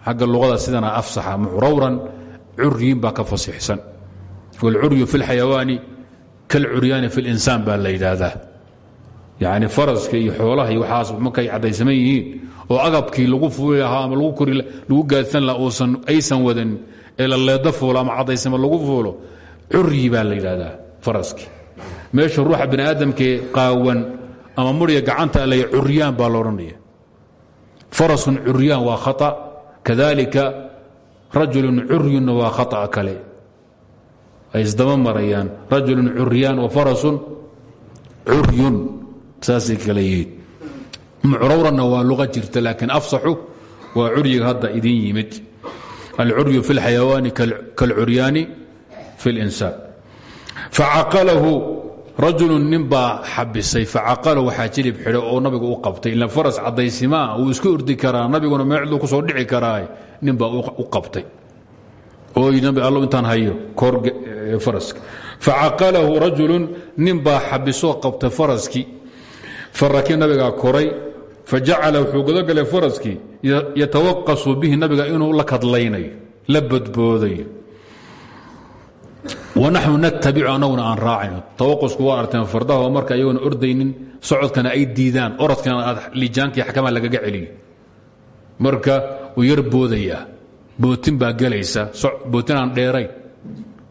xagga luqada sidana afsaxa mucrawran curyin baa ka fasixsan wاlcuryu fi اlxayawaani kalcuryaani fi اlinsaan baa la yidhaahdaa yani faraska iyo xoolaha iyo waxaas markay caddaysaman yihiin oo agabkii lagu fuuli lahaa ama lagu gaadsan laha uusan aysan wadan ee la leedo fuulo ama caddaysama lagu fuulo curyi baa la yidhaahdaa faraski meesha ruuxa bani aadamkee qaawan ama muriga gacanta alay curyaan baa loodhanaya farasun curyaan waa khaa kadalika rajulun curyunna waa khaa kale. Ay isdaba marayaan rajulun curyaan wa farasun curyun saasay kale yihiin. Mucrawranna waa luqa jirta laakiin afsaxu waa curyiga hadda idin yimid. Alcuryu fi اlxayawaani kalcuryaani fi اlinsaan facaqalahu rajulu nin baa xabisay facaqalahu waxaa jilib xidhay oo nabigu u qabtay ila faras cadaysimaa wuu iska ordi karaa nabiguna meecduu ku soo dhici karaa nin baa u qabtay. Oo nabi allo intaan hayo koor faraska facaqalahu rajulun nin baa xabisoo qabtay faraskii farakib nabigaa koray fajacala wuxuu gudagalay faraskii yatawaqasu bihi nabiga inuu la kadlaynayo la badboodayo wanaxnu natabicu anaguna aan raacayno. Tawaqusku waa arteen fardaha marka iyagoona ordaynin socodkana ay diidaan orodkana aad lijaankii xakamaa lagaga celiyo marka uu yar boodayaa bootin baa gelaysa bootin aan dheerayn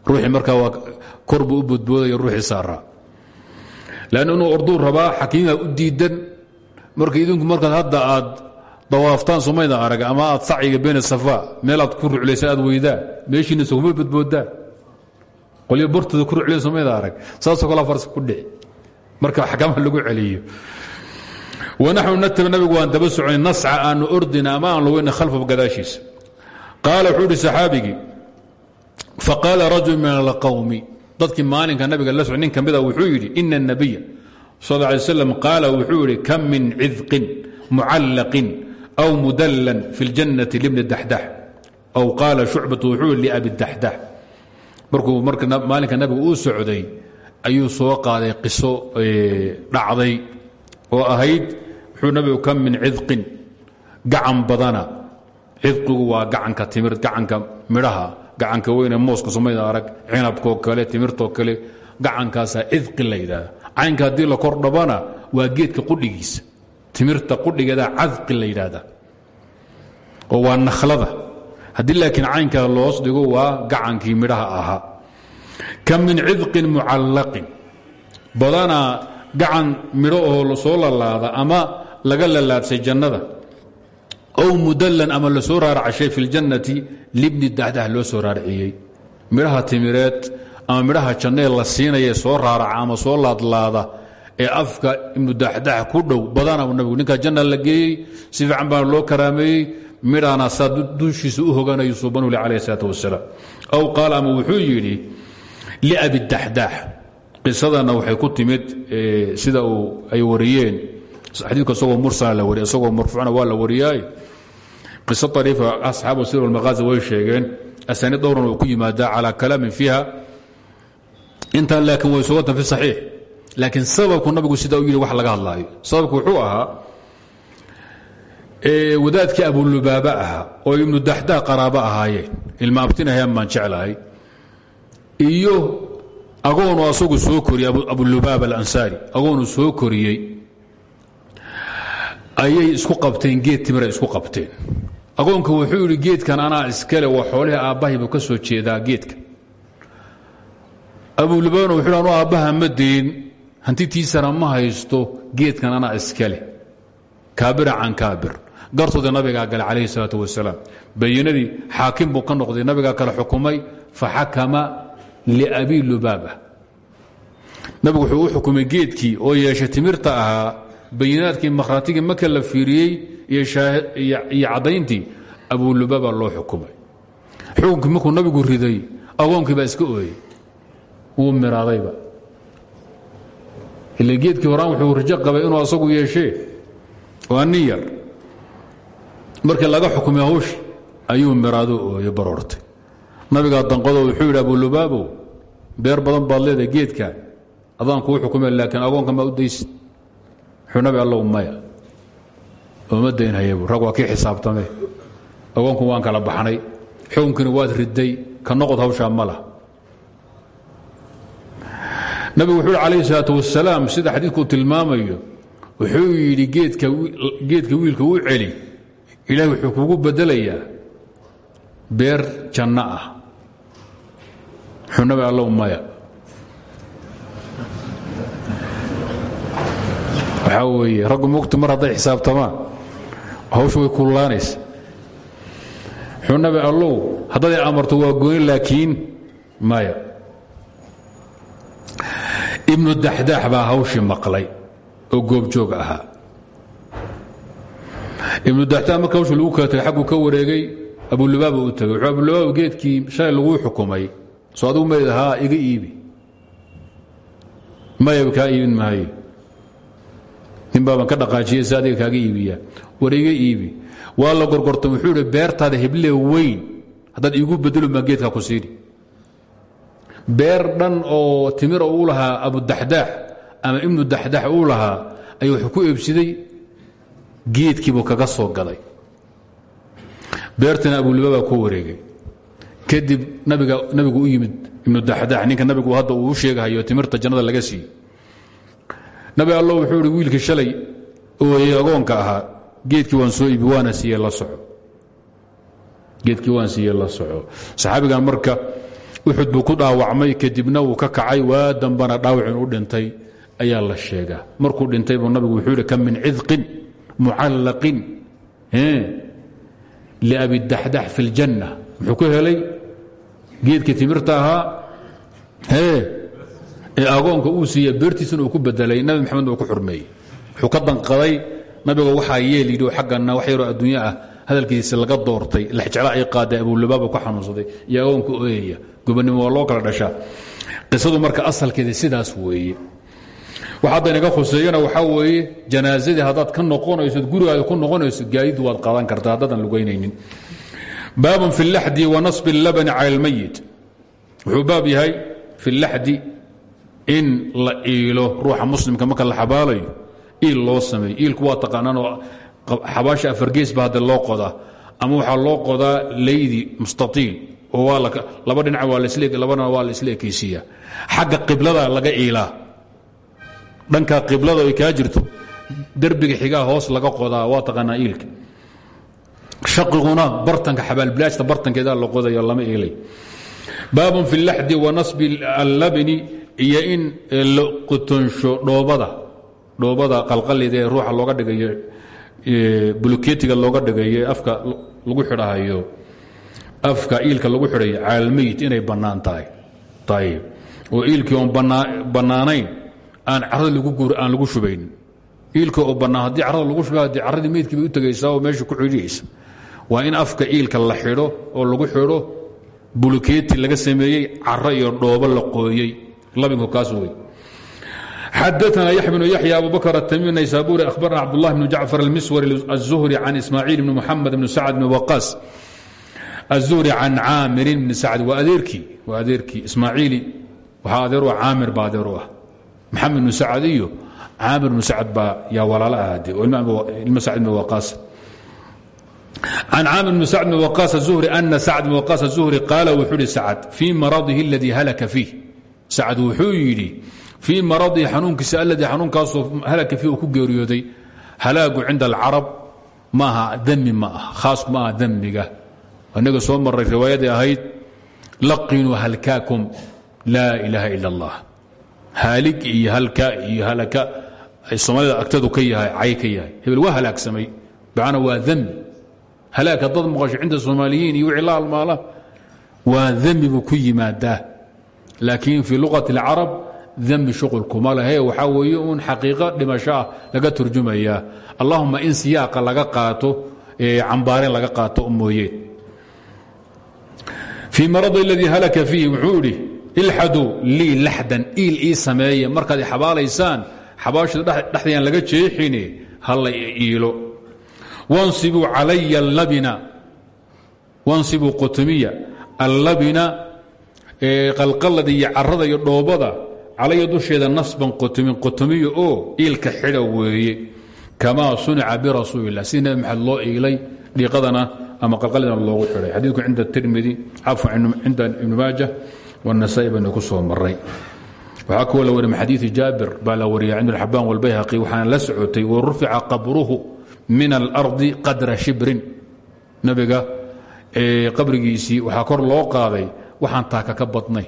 ruuxii markaa waa kor u boodboodaya ruuxii saaraa lann inuu orduu rabaa u diidan. Marka idinku markaad hadda aad dawaaftaan sumayda arag ama aad sacyiga been safa meel ku ruclaysa aad weydaan meeshiina suguma badboodaan qolyo bortooda ku ruclay sumayda arag saasoo kala farsa ku dhici marka xakama lagu celiyo wanaxnu nataba nabigu waan daba soconay nasca aanu ordina ama aan lugayna khalfa gadaashiisa qaala wuxuu ihi saxaabigii faqaala rajul min alqawmi dadkii maalinka nabiga la soc nin ka mida wuxuu yidhi ina الnabiya sal ه alay slam qaala wuxuu yidhi kam min cidqin mucallaqin aw mudallan fi اljannati libni daxdax aw qaala shucbatu wuxuu yidhi liabi daxdax markuu maalinka nabiga uu socday ayuu soo qaaday qiso dhacday oo ahayd wuxuu nabigu kam min cidqin gacan badana. Cidqigu waa gacanka timir gacanka midhaha gacanka weyne mooska somayda arag cinabkoo kale timirtoo kale. Gacankaasaa cidqi la yidhaahda caynka haddii la kor dhabana waa geedka qudhigiisa. Timirta qudhigeeda cadqi la yidhaahda oo waa nakhlada haddii laakiin caynka loos dhigo waa gacankii midhaha ahaa. Ka min cidqin mucallaqin. Badanaa gacan midho oo soo lalaada ama laga lalaadsay jannada. Ow mudallan ama la soo raaracashay fi ljannati libni daxdax loo soo raarciyey. Midhaha timireed ama midhaha jannee la siinaya soo raaraca ama soo laadlaada ee afka ibnu daxdax ku dhow badana nabigu ninkaa janna la geeyey si fiican baana loo karaameeyey midhaana saa duushiisa u hoganayo suubanule calayh isalaat wasalaam aw qaal ama wuxuu yidhi liabi daxdax qisadana waxay ku timid sida ay wariyeen. Xadiidku isagoo mursala la wariy isagoo marfuucna waa la wariyaay qiso ariifa asxaabu sir almaqaazi way sheegeen asaaniid dhowran uu ku yimaadaa calaa kalaamin fiiha. Intaan laakiin way sugatan fi saxiix. Laakiin sababku nabigu sidaa u yidhi wax laga hadlaayo. Sababku wuxuu ahaa wadaadkii abulubaaba ahaa oo ibnu daxdaa qaraabo ahaayeen ilma abtinahayaan baan jeclahay. Iyo agoonu asagu soo koriyey abulubaaba alansaari agoonu soo koriyey ayay isku qabteen geed timira isku qabteen. Agoonka wuxuu yidhi geedkan anaa iskale waa xoolihii aabbahaybu ka soo jeedaa geedka. Abulubano wuxuu anu aabbaha ma deyn hantitiisana ma haysto geedkan anaa iskale. Kaabira can kaabir gartooda nabigaa gale calayhi salaatu wasalaam. Bayinadii xaakim buu ka noqday nabigaa kale xukumay faxakama liabi lubaaba. Nabigu wuxuu u xukumay geedkii oo yeeshay timirta ahaa bayinaadkii makhraatigii marka la fiiriyey iyo caddayntii abulubaaba loo xukumay. Xukunkii markuu nabigu riday agoonkii baa iska ooyey. Wuu miraadayba ila geedkii horaan wuxuu rajo qabay inuu asagu yeeshee. Waa nin yar markii laga xukumay hawshi ayuu miraado ooye baroortay. Nabigaa danqado wuxuu yidhi abulubaabow beer badan baad leedahay geedkan adaan kuu xukumay laakiin agoonka maa u daysid wuxuu nabi allow maya ooma daynhayabu rag waa kii xisaabtame agoonku waan kala baxnay xukunkiina waad riday ka noqod hawshaa ma lah wuxuu yhi calayhi salaatu wasalaam sida xadiidkuu tilmaamayo wuxuu yidhi geedka geedka wiilka u celi ilahay wuxuu kugu bedelayaa beer janno ah. Wuxuu nabi allow maya. Waxaa weeye raggu mugti mar hadday xisaabtamaan hawshu way kullaanaysa wuxuu nabi allow haddaday amarto waa gooni laakiin maya. Ibnu daxdaax baa hawshii maqlay oo goobjoog ahaa ibnu daxdaax marka hawshii lagu kala tagay xagguu ka wareegay abulubaaba u tagay. Wuxuu abulubaaba geedkii shalay laguu xukumay. Soo adigu mayd iga iibi. Maya kaa iibin maayo nin ka dhaqaajiyey si kaaga iibiyaa war iibi. Waa la gorgortay wuxuu idhi beertaada heble weyn haddaad iigu bedelo maa geedkaa ku siini beer dhan oo timira uu lahaa abudaxdaax ama ibnu daxdaax uu lahaa ayuu wuxuu ku geedkiibuu kaga soo gaday beertana abulubabaa ku wareegay. Kadib nabigu u yimid ibnu daxdax ninka nabigu hadda uu u timirta jannada laga siiyey. Nabi allo wuxuu ihi wiilkii shalay ooyey agoonka ahaa geedkii waan soo iibi waana siiye la soco. Geedkii waan siiye la soco. Saxaabigan marka uxud buu ku dhaawacmay kadibna wuu ka kacay waa dambana dhaawacin u dhintay ayaa la sheegaa. Markuu dhintay nabigu wuxuu yidhi kam min cidqin mucallaqin liabidaxdax fi اljanna muxuu ku helay? Geedkii timirta ahaa ee agoonka uu siiya beertiisana uu ku bedelay. Nabi maxamed uu ku xurmeeyey wuxuu ka danqaday? Nabiga waxaa yeel yidhi xaggana wax yaroo adduunyo ah. Hadalkiisa laga doortay lexjecla ay qaaday abulubaaba ku xanuunsaday iyo agoonka ooyaya gobonnimo waa loo kala dhashaa. Qisadu marka asalkeeda sidaas weeye waxaadda inaga khuseeyana waxaa weeye janaasadii haddaad ka noqonaysod gurigaada ku noqonayso gaadidu waad qaadan kartaa haddaadan lugaynaynin. Baabun fi laxdi wa nasbi اlabani cala اlmayit wuxuu baab yahay fi laxdi in la iilo ruuxa muslimka marka la xabaalayo iil loo sameeyo. Iilku waa taqaanaanoo xabaasha afargees ba hadda loo qodaa ama waxaa loo qodaa laydi mustaiil oo laba dhinaca waa lasleelabana waa la isla ekaysiiya xagga qiblada laga iilaa dhanka qiblada ay kaa jirto derbiga xigaa hoos laga qodaa waa taqaanaa iilka. Shaqiguna bartanka xabaalbilaajta bartankeeda la qodayo lama iilay baabun fi اllaxdi wa nasbi allabni iyo in la qutonsho dhoobada dhoobada qalqalida ee ruuxa looga dhigayo buluketiga looga dhigayo afka lagu xidhahayo afka iilka lagu xidhayo caalmeyit inay bannaan tahay. Ayb oo iilkii oon bannaanayn aan caradi aan lagu shubayn. Iilka oo bannaa haddii carada lagu shuba haddii carradii meydkii bay u tegaysaa oo meesha ku xidhihaysa waa in afka iilka la xidho oo lagu xidho bulukeeti laga sameeyey caro iyo dhoobo la qooyey. Labinku kaas wey xadaana yax binu yaxya abu bakr atamiim naysaabuuri ahbarna cabdullah bnu jacfar almiswari aلzuhri can ismaaciil bni muxamed bni sacd bni waqaas. Aلzuhri can caamirin bni sacd. Waa adeerkii waa adeerkii ismaaciili. Waxaa adeer maxamed bnu sacad iyo caamir bnu sacad baa yaa walaalo ahaadee. Oo ilma sacd bn waqaas. Can caamir bn sacd bn waqaas azuhri ana sacd bn waqaas azuhri qaala wuxuu ihi sacad fii maradihi aladii halaka fiih sacad wuxuu yidhi fii maradihi xanuunkiisa alladii xanuunkaasoo halaka fiih uu ku geeriyooday halaagu cinda alcarab maaha demi ma ah khaasku ma aha demiga inaga soo maray riwaayadii ahayd laqinuu halkaakum laa ilaaha ila allah haalig iyo halka iyo halaka. Ay soomaalida agtadu ka yahay cay ka yahay. Hebel waa halaagsamay bacana waa dami halaag haddaad maqasho cinda soomaaliyiin iyo wixii la waa dami buu ku yimaadaa. Laakiin fii luqati اlcarab dami shuqulkuma lehe waxaa weeye uun xaqiiqo dhimasho ah laga turjumayaa allahuma in siyaaqa laga qaato cambaareen laga qaato mooye. Fii maradi اladii halaka fiihi wuxuu ilxaduu lii laxdan iil ii sameeye. Markaad xabaalaysaan xabaashada dhexdayaan laga jeexine halla iilo. Wansibuu calaya allabina wansibuu qotomiya allabina qalqalada iyo carada iyo dhoobada calaya dusheeda nasban qotomin qotomiya oo iilka xidha weeye. Kamaa sunica birasuuli illah sidii nabi maxamed loo iilay dhiiqadana ama qalqaladana loogu xidhay. Xadiidku cinda tirmidi cafwan cinda ibni maaja wanasaai baynu ku soo maray waxaa kuwa la wariy min xadiidi jaabir baa la wariyay cinda alxabaan walbayhaqi waxaana la socotay wa rufica qabruhu min alardi qadra shibrin nabiga qabrigiisii waxaa kor loo qaaday waxaan taaka ka badnay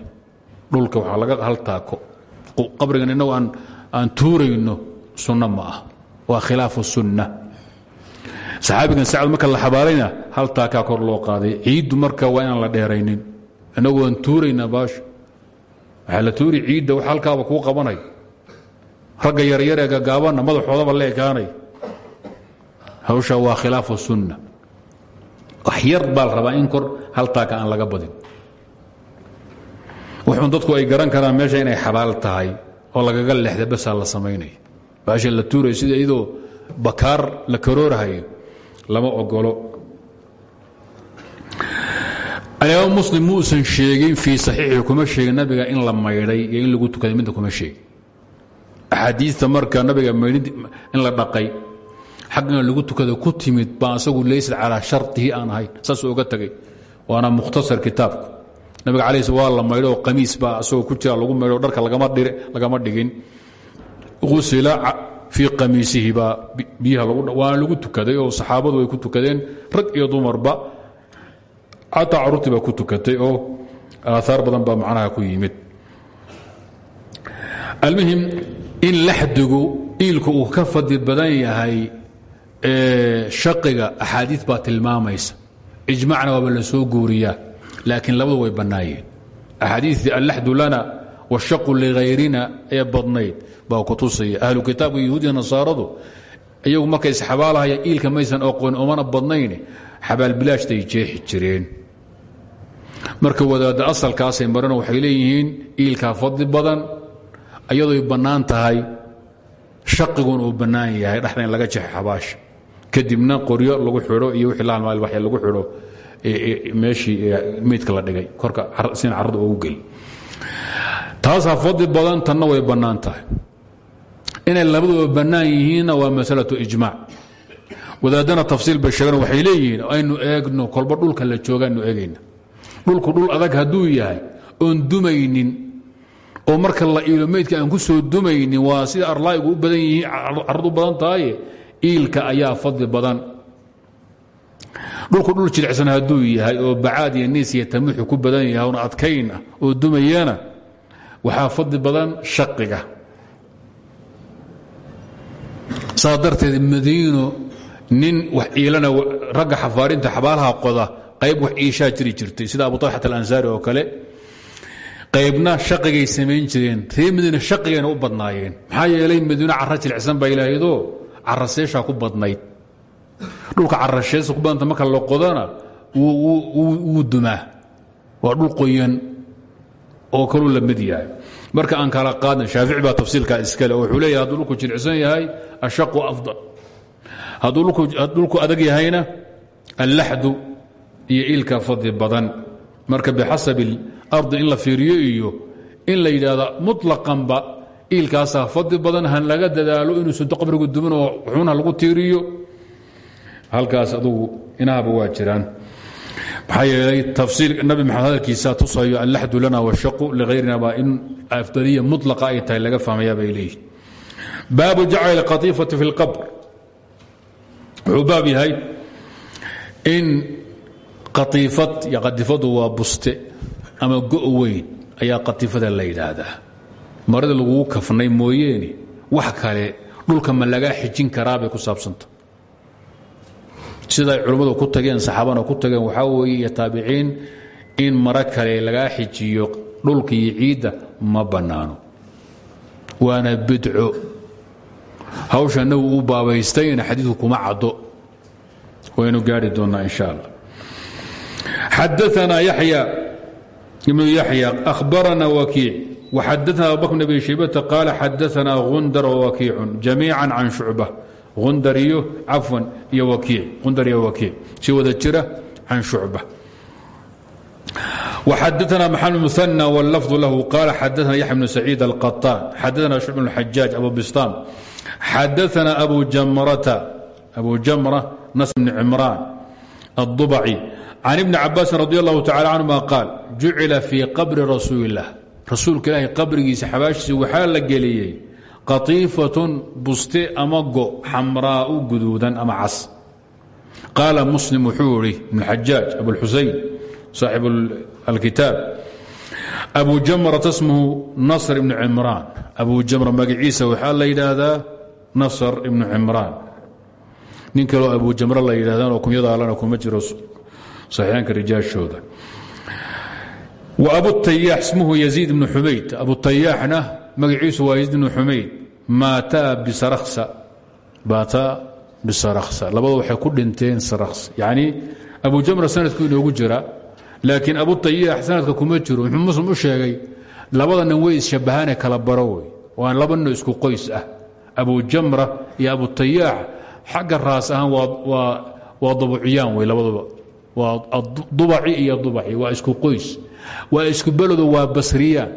dhulka waxaa laga hal taako qabrigan innagu aan tuurayno sunno ma ah waa khilaafu sunna saxaabigan sacad marka la xabaalayna hal taakaa kor loo qaaday ciiddu marka waa inaan la dheeraynin innagu waan tuuraynaa baasha waxaa la tuuri ciidda wax halkaaba kuu qabanay. Ragga yaryar ee gagaabanna madaxoodaba la ekaanay hawsha waa khilaafu sunna. Wax yar baa la in kor hal taaka aan laga badin. Wuxuun dadku ay garan karaan meesha inay xabaal tahay oo lagaga leexda basaa la samaynaya baasha la tuuraya sida iyadoo bakaar la karoorahayo lama ogolo alimaam muslim muusan sheegin fii saxiixi kuma sheegin nabiga in la maydhay iyo in lagu tukaday midna kuma sheegin. Axaadiista marka nabiga maydhid in la dhaqay xaggan lagu tukada ku timid baa asagu laysa calaa sharطihi aan ahayn saasuu oga tegay waana mukhtasar kitaabku. Nabiga alays waa la maydho oo qamiis baa ku jira lagu maydho dharka lagama dhigin. Usila fii qamiisihi baa biyaha waana lagu tukaday oo saxaabadu ay ku tukadeen rag iyo dumarba xataa caruurtii baa ku tukatay oo aahaar badan baa macnaha ku yimid. Almuhim in laxdigu iilku uu ka fadli badan yahay shaqiga axaadii baa tilmaamaysa. Ijmacna waaba la soo guuriyaa laakiin labadu way bannaayeen. Axaadiiii allaxdu lana washaqu lihayrina ee badnayd baa ku ahlu kitaabka yahuudiya nasaaradu iyagu markay isxabaalahaya iilka maysan oqoon omana badnayn xabaalbilaashtay jeexi jireen marka wadaadda asalkaasay marana waxay leeyihiin iilkaa fadli badan iyadooy bannaan tahay shaqiguna uu bannaan yahay dhexda laga jeexo xabaasha kadibna qoryo lagu xidho iyo wixii laalmaal waxya lagu xidho meeshii meydka la dhigay. Korka sina carrada ugu geli. Taasaa fadli badan tanna way bannaan tahay. Inay labaduba bannaan yihiinna waa masalatu ijmaac wadaadana tafsiil bay waxay leeyihiin aynu eegno kolba dhulka la joogaanu eegayna dhulku dhul adag hadduu yahay oon dumaynin. Oo marka la iilo meydka aan ku soo dumaynin waa sida arlaa'igu u badan yihiin carradu badan tahaye iilka ayaa fadli badan. Dhulku dhul jilicsan hadduu yahay oo bacaad iyo niis iyo tamuuxu ku badan yahay oon adkayn ah oo dumayana waxaa fadli badan shaqiga. Saa darteed madiino nin wax iilana ragga xafaarinta xabaalaha qoda qayb wax iishaa jiri jirtay. Sida abu talxat alansaari oo kale qaybna shaqigay samayn jireen. Ree madiina u badnaayeen. Maxaa yeelay madiino cara jilicsan baa ilaahaydo caraseeshaa ku badnayd. Dhulka carasheesa ku badanta marka la qodana wuu dumaa. Waa dhul qoyan oo kaluu la mid yahay. Marka aan kala qaadna shaafici baa tafsiilkaa iskale wuxuu leeyahay hadduu dhulku jilicsan yahay ashaqu afdal. Hadduu dhulku adag yahayna allaxdu iyo iilka fadli badan marka bixasabi ardi in la fiiriyo iyo in la yidhaahdo muطlaqanba iilkaasaa fadli badan han laga dadaalo inuusan qabrigu dumin oo wuxuuna lagu tiiriyo halkaas adugu inahaba waa jiraan maxaa yeelay tafsiir nabi maxamed hadalkiisa tusayo allaxdu lana washaqu lihayrina baa in afdaliya mulaqa ay tahay laga fahmayaa bay leeyihin baabu jacli اlqatiifati fi اlqabr wuxuu baab yahay in qatiifad iyo qatiifadu waa buste ama go' weyn ayaa qatiifada la yidhaahdaa. Marada lagugu kafnay mooyeene wax kale dhulka ma lagaa xijin karaa bay ku saabsanta siday culummadu ku tageen saxaabana ku tageen waxaa weeye iyo taabiciin in maro kale lagaa xijiyo dhulka iyo ciidda ma bannaano. Waana bidco. Hawsha nabigu u baabaystayna xadiidku kuma caddo. Waynu gaari doonnaa insha allah xadaanaa yaxya ibnu yaxya ahbarana wakiic waxadaana abubakr bn abi shaybata qaala xadaanaa gundar wawakiicun jamiica can shucba undar iyo cafwan iyo wakiic gundar iyo wakiic si wada jira can shucba وxadثna mxamed مثنى والlفظ lahu qال xadثna yaحya بن سacيid القطاn xadثna شhucب بن الxajاaج abu bsطاm xadثna أbu jamرة نصr بن cمrان الضبعي can ibni cabaasin radi allahu tacala canhuma qaal jucila fii qabri rasuuli illaah rasuulka ilaahay qabrigiisa xabaashiisa waxaa la geliyey qatiifatun buste ama go xamraa u guduudan ama cas qaala muslim wuxuu ihi ibnxajaaj abuxusayn saaxibu alkitaab abu jamrata smuhu nasr ibnu cimraan abu jamra magaciisa waxaa la yidhaahdaa nasr ibnu cimraan nin kaloo abu jamra la yidhahdan oo kunyada allana kuma jiro saxiixaanka rijaashooda. Wa abutayaax smuhu yaziid ibnu xumayd. Abutayaaxna magaciisu waa yaziid ibnu xumayd. Maataa bisaraksa maataa bisaraksa labada waxay ku dhinteen saraks yacni abu jamra sanadku inoogu jira laakiin abutayaax sanadka kuma jiro. Muxuu muslim u sheegay labada nin way isshabbahaane kala baro waan laba nin isku qoys ah. Abu jamra iyo abutayaax xagga raas ahaan waa dabuciyaan wey labaduba waa dubaci iyo dubaci waa isku qoys waa isku belodo waa basriyaan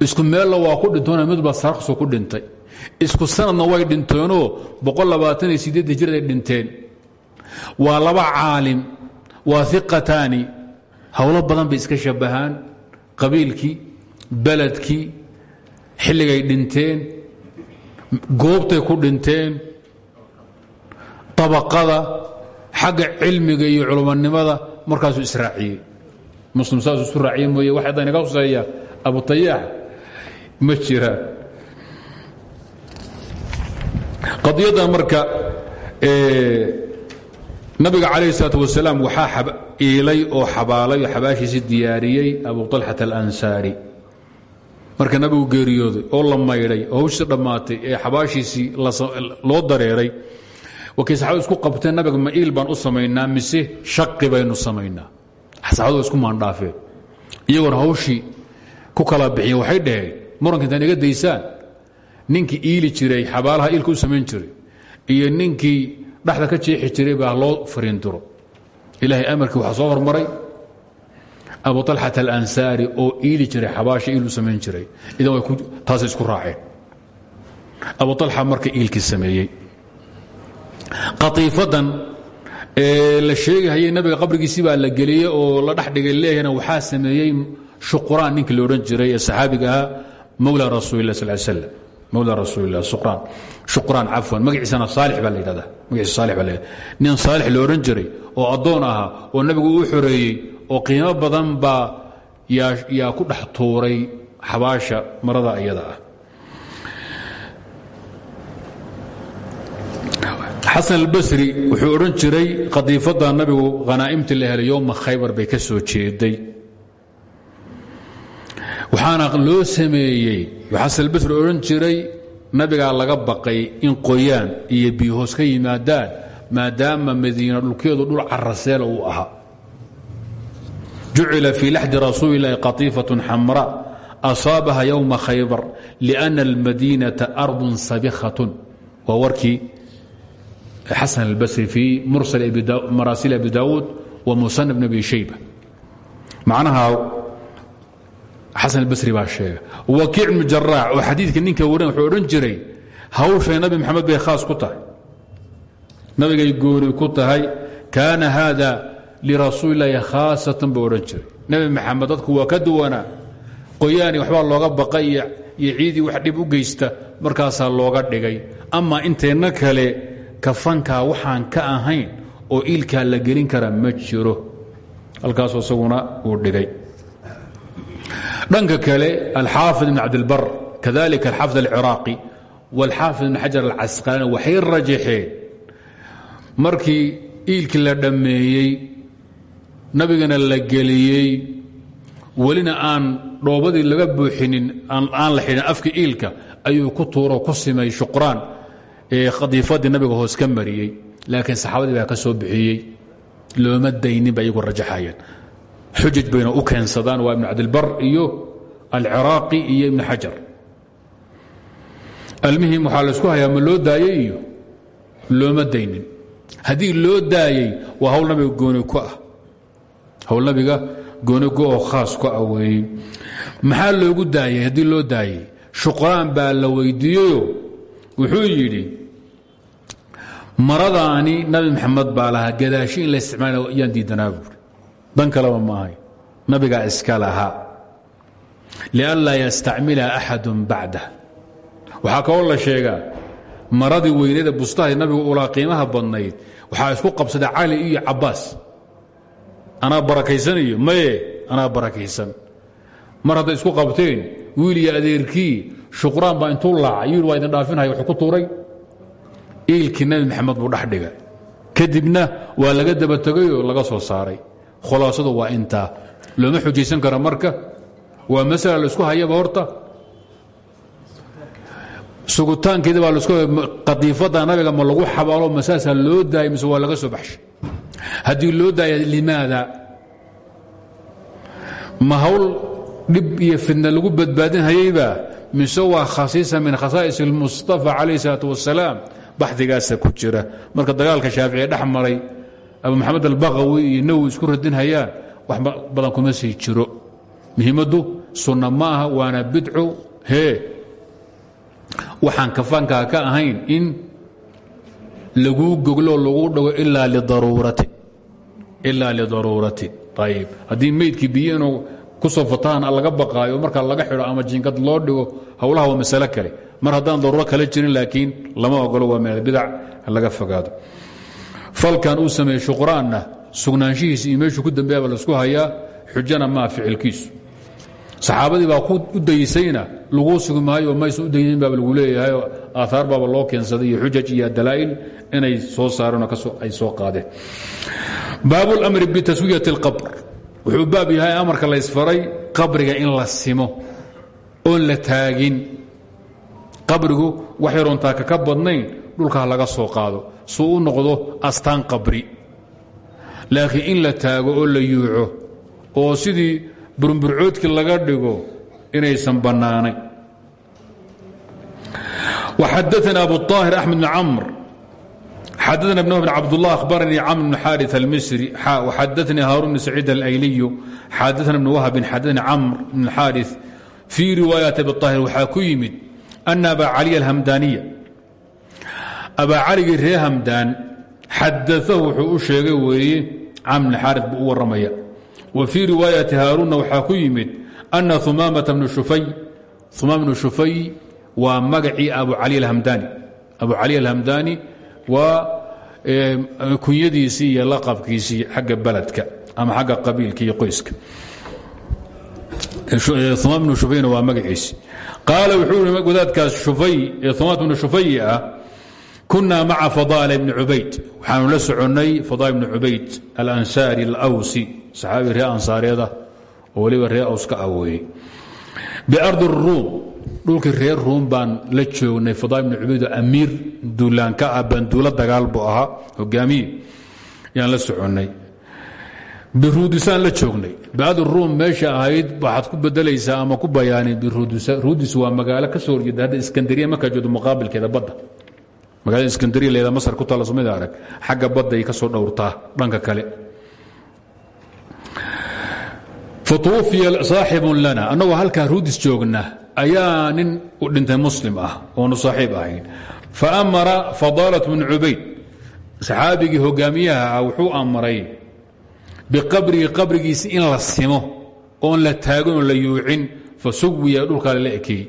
isku meella waa ku dhintoona midba saraqsu ku dhintay. Isku sanadna way dhinteenoo jir ay dhinteen. Waa laba caalim waa iqataani howlo badan bay iska shabahaan qabiilkii beledkii xilligay dhinteen goobtay ku dhinteen abaqada xagga cilmiga iyo culumanimada markaasuu israaciyey. Muslim saasuu isu raaciye mooye wax hadda inaga huseeya abutayaax ma jiraan qadiyadda marka nabiga calayh isalaatu wasalaam waxaa iilay oo xabaalay oo xabaashiisii diyaariyey abu talxat alansaari. Marka nabigu geeriyooday oo la maydhay oo hawshiisa ee xabaashiisii loo dareeray wakay saxabadu isku qabteen nabiga ma iil baan u samaynaa mise shaqi baynu samaynaa. Saxabadu wa isku maandhaafeen iyagoona hawshii ku kala bixiyeen waxay dhaheen muranka intaan iga daysaan iili jiray xabaalaha iilka u jiray iyo ninkii dhexda ka jeexi jiray baa loo fariindiro ilaahay amarkii waxaa soo hormaray. Abu طalxat alansaari oo iili jiray xabaasha iil u jiray idan way taasay isku raaceen. Abu طalxa marka iilkii sameeyey qaiifadan la sheegahayay nabiga qabrigiisii baa la geliyey oo la dhexdhigay leeyahna waxaa sameeyey shuqraan ninkii la odhan jiray ee saxaabiga ahaa mawla rasuuli sal slam mawla rasuulilah suqraan shuqraan cafwan. Magaciisana saalix baa la yidhahdaa. Magaciisa baa la nin saalix la odhan jiray oo addoon ahaa oo nabigu u xoreeyey oo qiimo badan baa yaa yaa ku dhex tuuray xabaasha marada iyada ah xasan albasri wuxuu odhan jiray khadiifadda nabigu khanaa'imta la helay khaybar bay ka soo jeeday. Waxaana loo sameeyey xasan albasri odhan jiray nabigaa laga baqay in qoyaan iyo biyo hoos ka yimaadaan maadaama madiina dhulkeedu dhul caraseela uu ahaa jucila fii laxdi rasuuli illahi qatiifatun xamra asaabaha yowma khaybar liana almadiinata ardun sabikhatun. Wa warkii xasan albasri fii maraasil abi daawuud wa musanaf bn abi shayba. Macnaha xasan albasri baa sheega wakiic bnu jaraax oo xadiidka ninka waran wuxuu odhan jiray hawshay nabi maxamed bay khaas ku tahay. Nabigay gooni ku tahay kaana haada lirasuuli illaahi khaasatan buu odhan jiray. Nebi maxamed dadku waa ka duwanaa. Qoyaani waxbaa looga baqa iyo ciidii wax dhib u geysta markaasaa looga dhigay. Ama inteenna kale kafankaa waxaan ka ahayn oo iilkaa la gelin kara ma jiro. Halkaasoo isaguna uu dhigay dhanka kale alxaafid ibn cabdilbar kadalika alxaafid alciraaqi wاlxaafid ibn xajar alcasqalaani waxay rajaxeen. Markii iilkii la dhammeeyey nabigana la geliyey welina aan dhoobadii laga buuxinin aan la xidhin afka iilka ayuu ku tuuro ku simay shuqraan ee khadiifadii nabiga hoos ka mariyey laakiin saxaabadii baa ka soo bixiyey looma daynin ba iyagu rajaxayeen. Xujaj bayna u keensadaan waa ibn cabdilbar iyo alciraaqi iyo ibn xajar. Almuhim waxaa laysku ma loo daayey iyo looma daynin. Haddii loo daayey waa hawl nabiga gooni ku ah. Hawl nabiga gooni ku oo khaas ku ah weeye. Maxaa loogu daayey haddii loo daayey shuqraan baa la weydiiyeyo wuxuu yidhi maradaani nabi maxamed baa lahaa gadaashi in la isticmaala yaan diidanaa buuri dan kaleba maahay nabigaa iska lahaa lianlaa yastacmilaha axadu bacdah. Waxaa kaloo la sheegaa maradii weyneeda bustahay nabigu ulaa qiimaha badnayd waxaa isku qabsaday cali iyo cabbaas. Anaa barakaysanayo? Maye anaa barakaysan mar isku qabteen wiil iyo adeerkii shuqraan baa intuu laacay yidhi waa idin wuxuu ku tuuray. Iilkii maxamed buu dhex kadibna waa laga daba tegayoo laga soo saaray. Khulaasadu waa intaa. Looma xujaysan kara marka. Waa masala la isku hayaba horta. Sugitaankeeda baa lasku qadiifadda nabiga ma lagu xabaalo masaasaa loo daayay mise waa laga soo baxshay? Loo daaya limaada? Ma hawl dhib iyo fidna lagu badbaadinhayaybaa waa khasiisa min khasaa'is اlmustafa calayh salaat wasalaam baxdigaasa ku jira. Marka dagaalka shaaficiye dhex maray abu maxamed albaqawi iyo nawowi isku radinhayaan wax badan kuma sii jiro. Muhimadu sunna ma waana bidco hee waxaan kafaankaa ka ahayn in laguu goglo lagu dhago ilaa lidaruurati ilaa lidaruurati ayib haddii meydkii biyo inuu ku soo fatahan laga baqaayo marka laga xidho ama jinkad loo dhigo howlaha waa masalo kale. Mar haddaan daruuro kale jirin laakiin lama ogolo waa meel bidac laga fogaado. Falkan uu sameeyey shuqraanna sugnaanshihiisa iyo meeshuu ku dambeeyaba la isku hayaa xujana maa ficilkiisu. Saxaabadii baa u daysayna laguu sugi maayo maysan u baaba lagu leeyahay aaaar baaba loo keensaday xujaj iyo dalaa'il inay soo saareenoo ay soo qaadeen. Baab اlmri bitaswiyat اlqabr wuxuu baab yahay amarka la isfaray qabriga in la simo oon la taagin. Qabrigu wax yaroon ka badnayn dhulka laga soo qaado. Suu u noqdo astaan qabri. Laakiin in la taago oo la yuuco oo sidii burmburcoodkii laga dhigo inaysan bannaanayn. Waxadaana abu aahir axmed bn camr xadana بن بن cabdالله أhbarnii cmr بن xاriث الmisri xadaثnii hاrun بن سacيid الأyliy xadaثna بن whbi xadaثnii cmr بن xاriث fii riwaayaة abi الطاhir waxaa ku yimid أna aba caliي الhamdaniya abaa caligii ree hamdaan xadaثahu wuxuu u sheegay weeye cmr بن xاriث buu u waramaya wa fii riwaayaةi haarunna waxaa ku yimid أna ثumaamaةa بن shufay ثumaam بن shufay waa magacii abu cali alhamdani kunyadiisii iyo laqabkiisii xagga beledka ama xagga qabiilka qoyska. Umaam bnu shufayna waa magaciisi. Qaala wuxuu i wadaadkaas shufay ee umaam bnu shufay ah kunaa maca fadaala ibni cubayd. Waxaanu la soconnay fadaal ibni cubayd alansaari alawsi saxaabi ree ansaareeda oo weliba ree awska ah weeye biardi ruum dhulkii reer ruum baan la joognay fadaal ibn cubayd oo amiir duulaanka ah banduulo dagaal buu ahaa hogaamiye yaan la soconnay biruudisaan la joognay. Bacd ruum meesha ahayd waxaad ku bedelaysaa ama ku bayaanay biruudisa ruudis waa magaalo ka soo horjeeda iskandariya markaa joogto muqaabilkeeda badda. Magaalada iskandariya leeda masar ku taalla sumida arag. Xagga badday ka soo dhowrtaa dhanka kale. Fatuufiya saaxibun lana annagoo halkaa joogna ayaa nin u dhintay muslim ah oonu saaxiib ahayn. Fa amara fadaalat bn cubayd saxaabigii hogaamiyaha ah wuxuu amray biqabrihi qabrigiisi in la simo oon la taagin la yuucin. Fa suwiya dhulkaa lala ekeeyey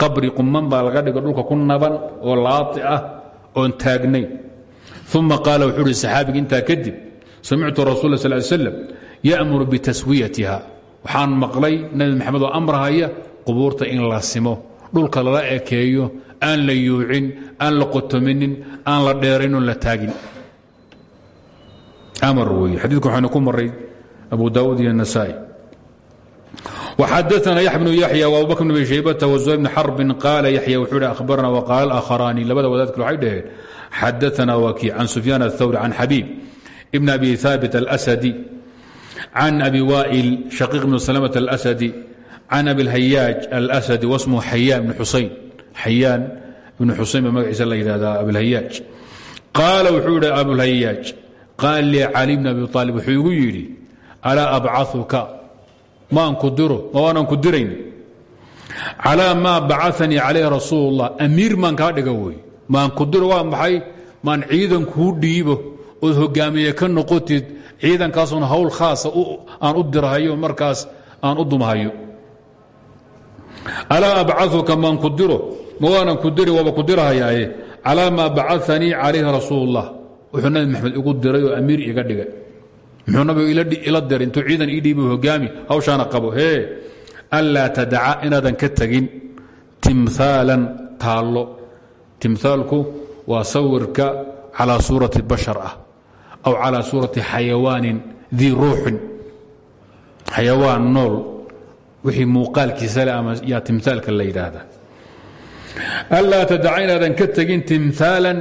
qabri quman baa laga dhigo dhulka ku naban oo laati ah oon taagnayn uma qaala wuxuu uhi saxaabigii intaa kadib samictu rasul sal l slam ya'muru bitaswiyatiha waxaan maqlay nabi maxamed oo amrahaya qubuurta in la simo. Dhulka lala ekeeyo aan la yuucin aan la qotominin aan la dheeraynon la taagin. Amar weeye. Xadiidku waxaynu ku maray abu daawuud iyo nasaai. Waxadaana yax bnu yaxya abubakr bn abi shaybata wazubayr bni xarbin qaala yaxya wuxuu hi ahbarana waqaala akharaani labada wadaadkale waxay dhaheen xadaana wakiic can sufyaan athawri can xabiib ibn abi haabit alasadi can abi waa'il shaqiiq bnu salmata alasadi can abi اlhayaaj alsadi wasmuhu xayaan bn xusayn xayaan ibn xusayn baa magaciisa la yidhahdaa abilhayaaj qaala wuxuu yidhi abulhayaaj qaal lii cali bn abi aalib wuxuu igu yidhi alaa abcauka maan ku diro ma waanan ku dirayn calaa maa bacanii calayh rasuul اllah amiir maan kaa dhiga wey maan ku diro waa maxay maan ciidan kuu dhiibo ood hogaamiye ka noqotid ciidankaasuna hawl khaasa aan u alaa abcauka maan ku diro? Ma waanan ku diri waaba ku dirhayaaye calaa maa bacanii calayhi rasuul اllah wuxuu nabi maxamed igu diray oo amiir iga dhigay. Muxuu nabigu ila diray ciidan ii dhiibi hogaami qabo hee anlaa tadaca inaadan ka tegin timaalan taallo. Timaalku waa sawirka calaa suurati bashar ah aw calaa suurati xayawaanin dii ruuxin xayawaan nool wixii muuqaalkiisa le ama yaa timaalka la yidhaahda anlaa tadaca inaadan ka tegin timaalan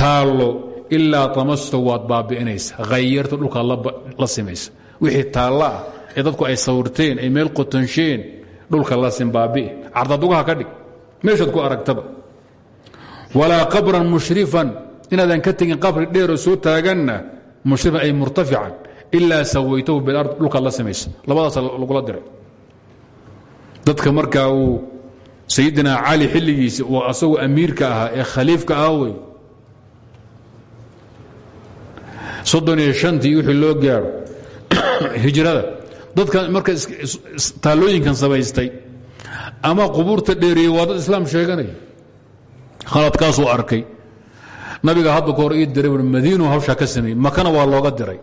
taallo ilaa tamasto waad baabi'inaysa. Hayarta dhulkaad la simaysa. Wixii taalla ah ee dadku ay sawirteen ay meel qotonsheen dhulka la sim baabi'i. Cardadugaha ka dhig. Meeshaad ku aragtaba. Walaa qabran mushrifan. Inaadan ka tegin qabri dheeroo soo taaganna mushrifan ay murtafican. Ilaa sawaytahu bilard dhulkaad la simaysa. Labadaas lagula diray dadka markaa uu sayidina cali xilligiisi uu asagoo amiirka ahaa ee khaliifka ah wey. Soddon iyo shantii wixii loo gaaro hijrada dadka marka taallooyinkan samaystay ama qubuurta dheeriyey waa dad islaam sheeganaya khaladkaasuu arkay. Nabiga hadda ka hor ii diray madiinu hawshaa ka sameeyey makana waa looga diray.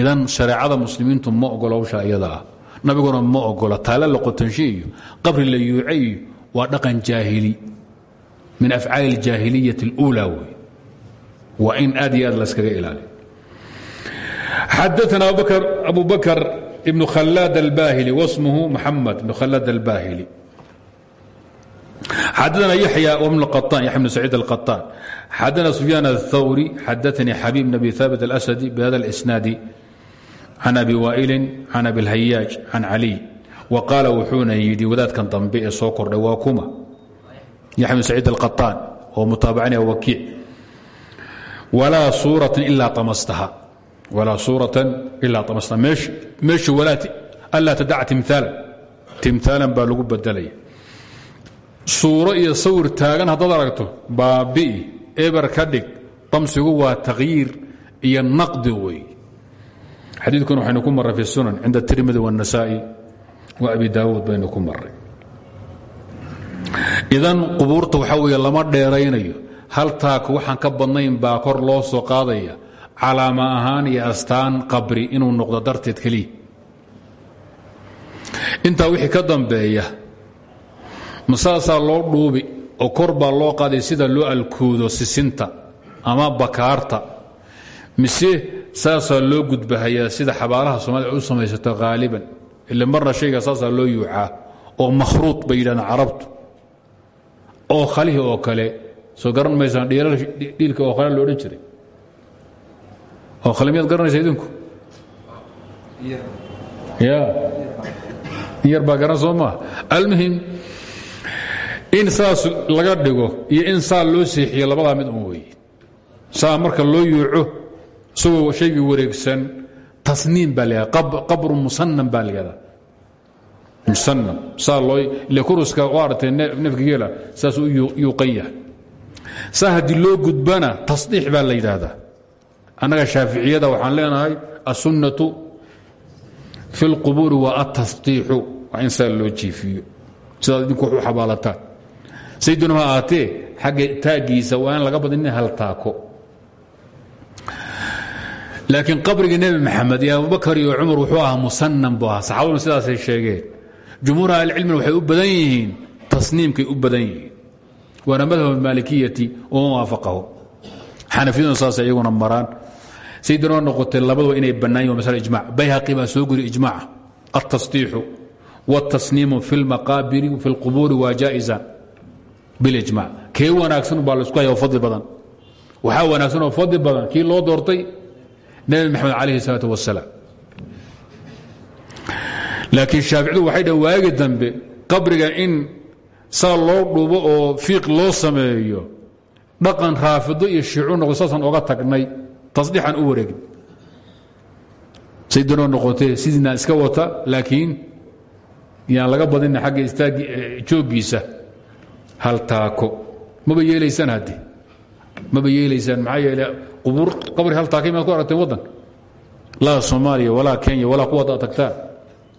Idan shareecada muslimiintu ma ogolo hawshaa ah nabiguna ma ogola taale la qotanshe iyo qabri la yuuce iyo waa dhaqan jaahili min afcaali اljaahiliyati اlأuulى wey waa in aad iyo aad layskaga ilaaliyo xadaثna abu bakr ibn khalaad albahili wasmuhu maxamed ibn khalaad albahili xadana yحyى بن الطان يحيى بن سعيid القطان xadana سفyاn الثwري xadaثnii xabيب بن أbي ثابت الأسدي بhada الإسناad can abi waa'ili can abi اlhayaaj can caliy wa qaala wuxuuna yidhi wadaadkan dambe ee soo kordhay waa kuma. Bn saciid alqaطaan oo mutaabacanaya wakiic walaa suuratan ilaa amastaha walaa suuratan ilaa amastaha meesha anlaa tadaca timaalan timaalan baa lagu bedelaya suuro iyo sawir taagan haddaad aragto baabi'i eber ka dhig damsigu waa takhyiir iyo naqdi wey xadiidkan waxaynu ku marray fi sunan cinda tirmidi wاnasaa'i wa abi daawuud baynu ku marray. Idan qubuurta waxaa weeye lama dheeraynayo. Hal taak waxaan ka badnayn baa kor loo soo qaadaya. Calaama ahaan iyo astaan qabri inuu noqdo darteed keliya intaa wixii ka dambeeya masaasaa loo dhuubi oo kor baa loo qaaday sida loo alkuudo sisinta ama bakaarta mise saasaa loo gudbahayaa sida xabaalaha soomaalida u samaysato haaliban ila marna shayga saasaa loo yuucaa oo makhruud bay yidhahdaan carabtu. Oo khalihi oo kale soo garan maysaan dhiilka oo khale loodhan jiray. Oo khale miyaad garanaysa idinku? Ya in yar garan soo maa almuhim in saas laga dhigo iyo in saa loo seexiyo labadaa mid un weeye. Saa marka loo yuuco isagoo shaygii wareegsan tasniim baa la qabru musanam baa layihahdaa musanam saa loo ile kuruska u aragtay neefka geela saas u yuuqan yahay. Saa haddii loo gudbana tasdiix baa la yidhaahdaa. Annaga shaaficiyada waxaan leenahay assunnatu fi اlqubuuri waa atasdiixu waa in saa loo jiifiyo. Sidaad idinku wax u laakiin qabrigii nebi maxamed iyo abubakar iyo cumar wuxuu ahaa musanan buu ahaa. Saxaabaduna sidaasay sheegeen. Jumhuur ahlicilmina waxay u badan yihiin tasniimkay u badan yihiin. Waana madhab maalikiyati uma waafaqahu xanafiyaduna saas iyaguna maraan. Saydinoo noqotay labaduba inay bannaan yihiin masale ijmac bayhaqi soo guri ijmaaca altasdiixu wاltasniimu fi lmaqaabiri fi lqubuuri waa jaa'iza bilijmac kee wanaagsan baa la isku haya fadli badan? Waxaa wanaagsan oo fadli badan. Kii loo doortay nabi maxamed alayhi salaat wasalaam laakiin shaaficdu waxay dhahn dambe qabriga in saa loo dhubo oo fiiq loo sameeyo dhaqan raafido iyo shiicu noqdo saasan tagnay tasdiixan u wareegin. Saydanoo noqotee sidiina iska wata laakiin yaan laga badina xagga istaag e, jooggiisa hal taako. Maba yeelaysaan hadde maba yeelaysaan maxaa yeele qubuur qabri hal taaka maad ku aragteen waddanka laa soomaaliya walaa kenya walaa kuwaad ad tagtaan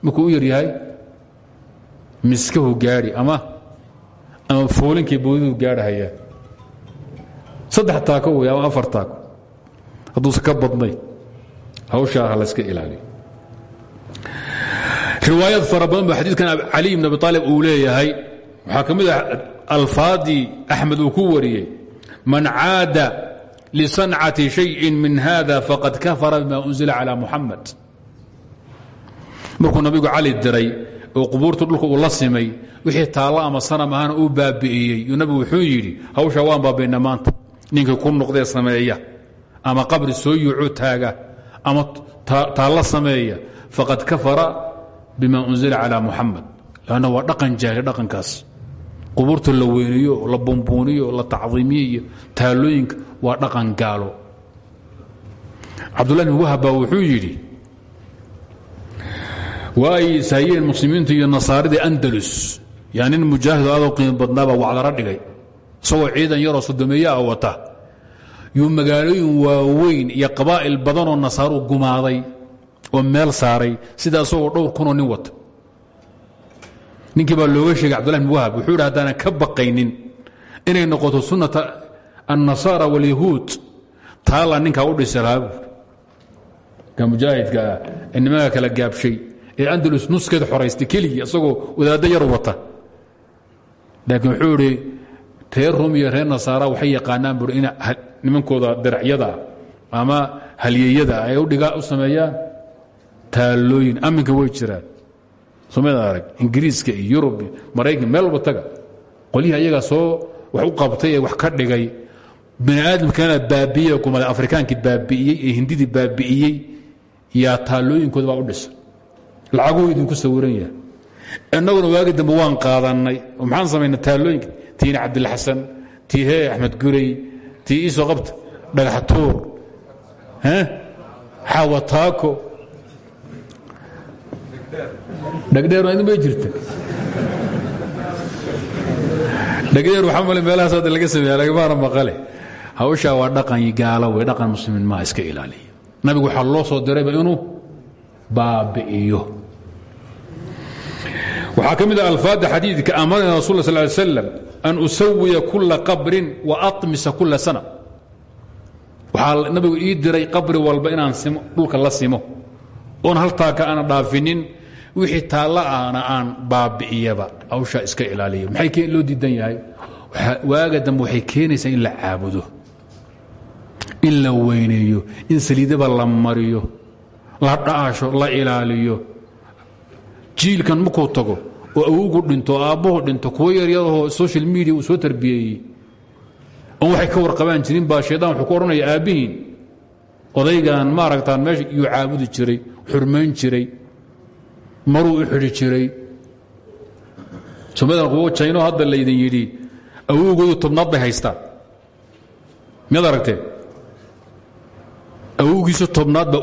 markuu u yar yahay miskahu gaadhi ama ama foolinkii boodidu gaadhahayaa saddex taako wey ama afar taako hadduusan ka badnay hawshaa ha layska ilaaliyo riwaayad fara badan ba xadiidkan cali ibn abi aalib uu leeyahay waxaa ka mid ah alfaadii axmed uu ku wariyey man caada lisancati shayin min hada faqad kafara bima unzila calى muxamed markuu nabigu cali diray oo qubuurta dhulka uu la simay wixii taallo ama sanam ahaana uu baabi'iyey yuu nabigu wuxuu yidhi hawshaa waan baabayna maanta ninkii ku noqdee sameeya ama qabri soo yuuco taaga ama taallo sameeya faqad kafara bima unzila calى muxamed lanna waa dhaqan jaahil qubuurta la weyniyo la bumbuuniyo la tacdiimiyo iyo taalooyinka waa dhaqan gaalo. Cabdullah bin wahab baa wuxuu yidhi waa ay ishayeen muslimiintu iyo nasaaridii andalus yaa nin mujaahido adoo qiimo badnaabaa wacdaro dhigay. Isagoo ciidan yaroo sodomeeya a wata. Yuu magaalooyin waaweyn iyo qabaa'il badanoo nasaaru gumaaday oo meel saaray sida isagoo dhowr kunoo nin wata ninkii baa looga sheegay cbdullah bn wahab wuxuu yidhi ka baqaynin inay noqoto sunnata annasaara waalyahuud taala ninkaa u dhisi lahaa buuri ka mujaahidka ah ee nimanka kala gaabshay ee andalus nuskeeda xoraystay keligii isagoo wadaaddo yar wata. Laakiin wuxuu idhi reer rum iyo reer nasaara waxay yaqaanaan buuri in nimankooda daracyada ama halyeeyada ay udhiga u sameeyaan taalooyin amminka way jiraan somada arag ingiriiska iyo yurub maraykan meel walba taga. Qolyihii ayagaa soo wax u qabtay wax ka dhigay. Bani aadamkana baabi'iye kumada afrikaankii baabi'iyey ee hindidii baabi'iyey yaa taalooyinkooda baa u dhisa. Lacaguu idinku sawiran yahay. Innaguna waagi dambe waan qaadannay. Oo maxaan samaynay tiina cabdilxasan tii hee axmed gurey qabta dhagax tuur xaawa taako dhegdheer idin bay jirta dhegdheer waxaa male meelahaas hadda laga sameeya lagamaana maqale. Hawshaa waa dhaqan gaalo wey dhaqan muslimiin maa iska ilaaliya nabigu waxaa loo soo dirayba inuu baabi'iyo. Waxaa ka mid ah alfaadda xadiidka amarna rasul sal ly slam an usawiya kula qabrin wa aطmisa kula sana. Waxaa nabigu ii diray qabri walba inaan dhulka la simo. Oon haltaaka aana dhaafinin wixii taalla ahna aan baabi'iyaba hawshaa iska ilaaliya maxay loo diidan yahay? Waaga dambe waxay keenaysaa in la caabudo in la weyneeyo in saliidaba la mariyo la dha'asho la ilaaliyo. Jiilkan markuu tago oo awowgu dhinto aabbuhu dhinto kuwo yaryarahoo social media soo tarbiyeeyey oon waxay ka warqabaan jirin baa shaydaan ku odhanaya aabbihiin odaygan ma aragtaan meesha yuu caabudi jiray xurmayn jiray maruu u xidhi jiray. Somadan kuwo jayno hadda laydin yidhi awowgoodu tobnaad bay haystaan. Miyaad aragteen awowgiisu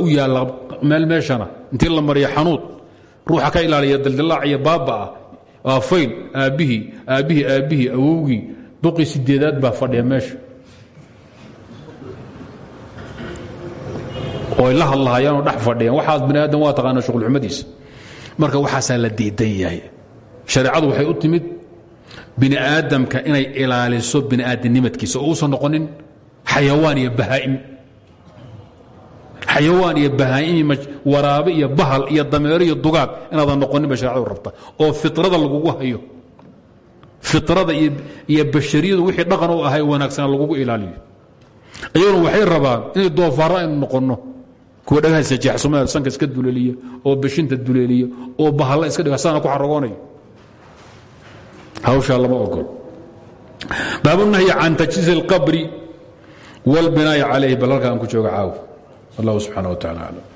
u yaalla meel meeshana intii la mariya xanuud ruuxa ka ilaaliya daldilaac iyo baaba ah waa fayl aabbihii aabbihii aabbihii awowgii. Duqii sideedaad baa fadhiya meesha. Oo ay la hadlahayaanoo dhex fadhiyaan. Waxaas bani aadam waa taqaana shuqulxumadiisa marka waxaasaa la diidan yahay. Shareecadu waxay u timid bini aadamka inay ilaaliso bini aadamnimadkiisa. Oo uusan noqonin xayawaan iyo bahaa'im. Xayawaan iyo bahaa'im waraabe iyo bahal iyo dameero iyo dugaag inaadan noqonin ba sharecadu rabta. Oo fitrada lagugu hayo. Fitrada iyo bashariyadu wixii dhaqan u ahay wanaagsana lagugu ilaaliyo. Iyaguna waxay rabaan inay doofaara aynu noqonno kuwa dhagahaysa jeexsumada sanka iska duleeliya oo beshinta duleeliya oo bahalla iska dhiga saana ku xaragoonayo hawshaa lama ogol baabunahyi can tajsiis اlqabri wاlbinaa'i calayh bal halka aan ku jooga caaw allah subxaana wa tacala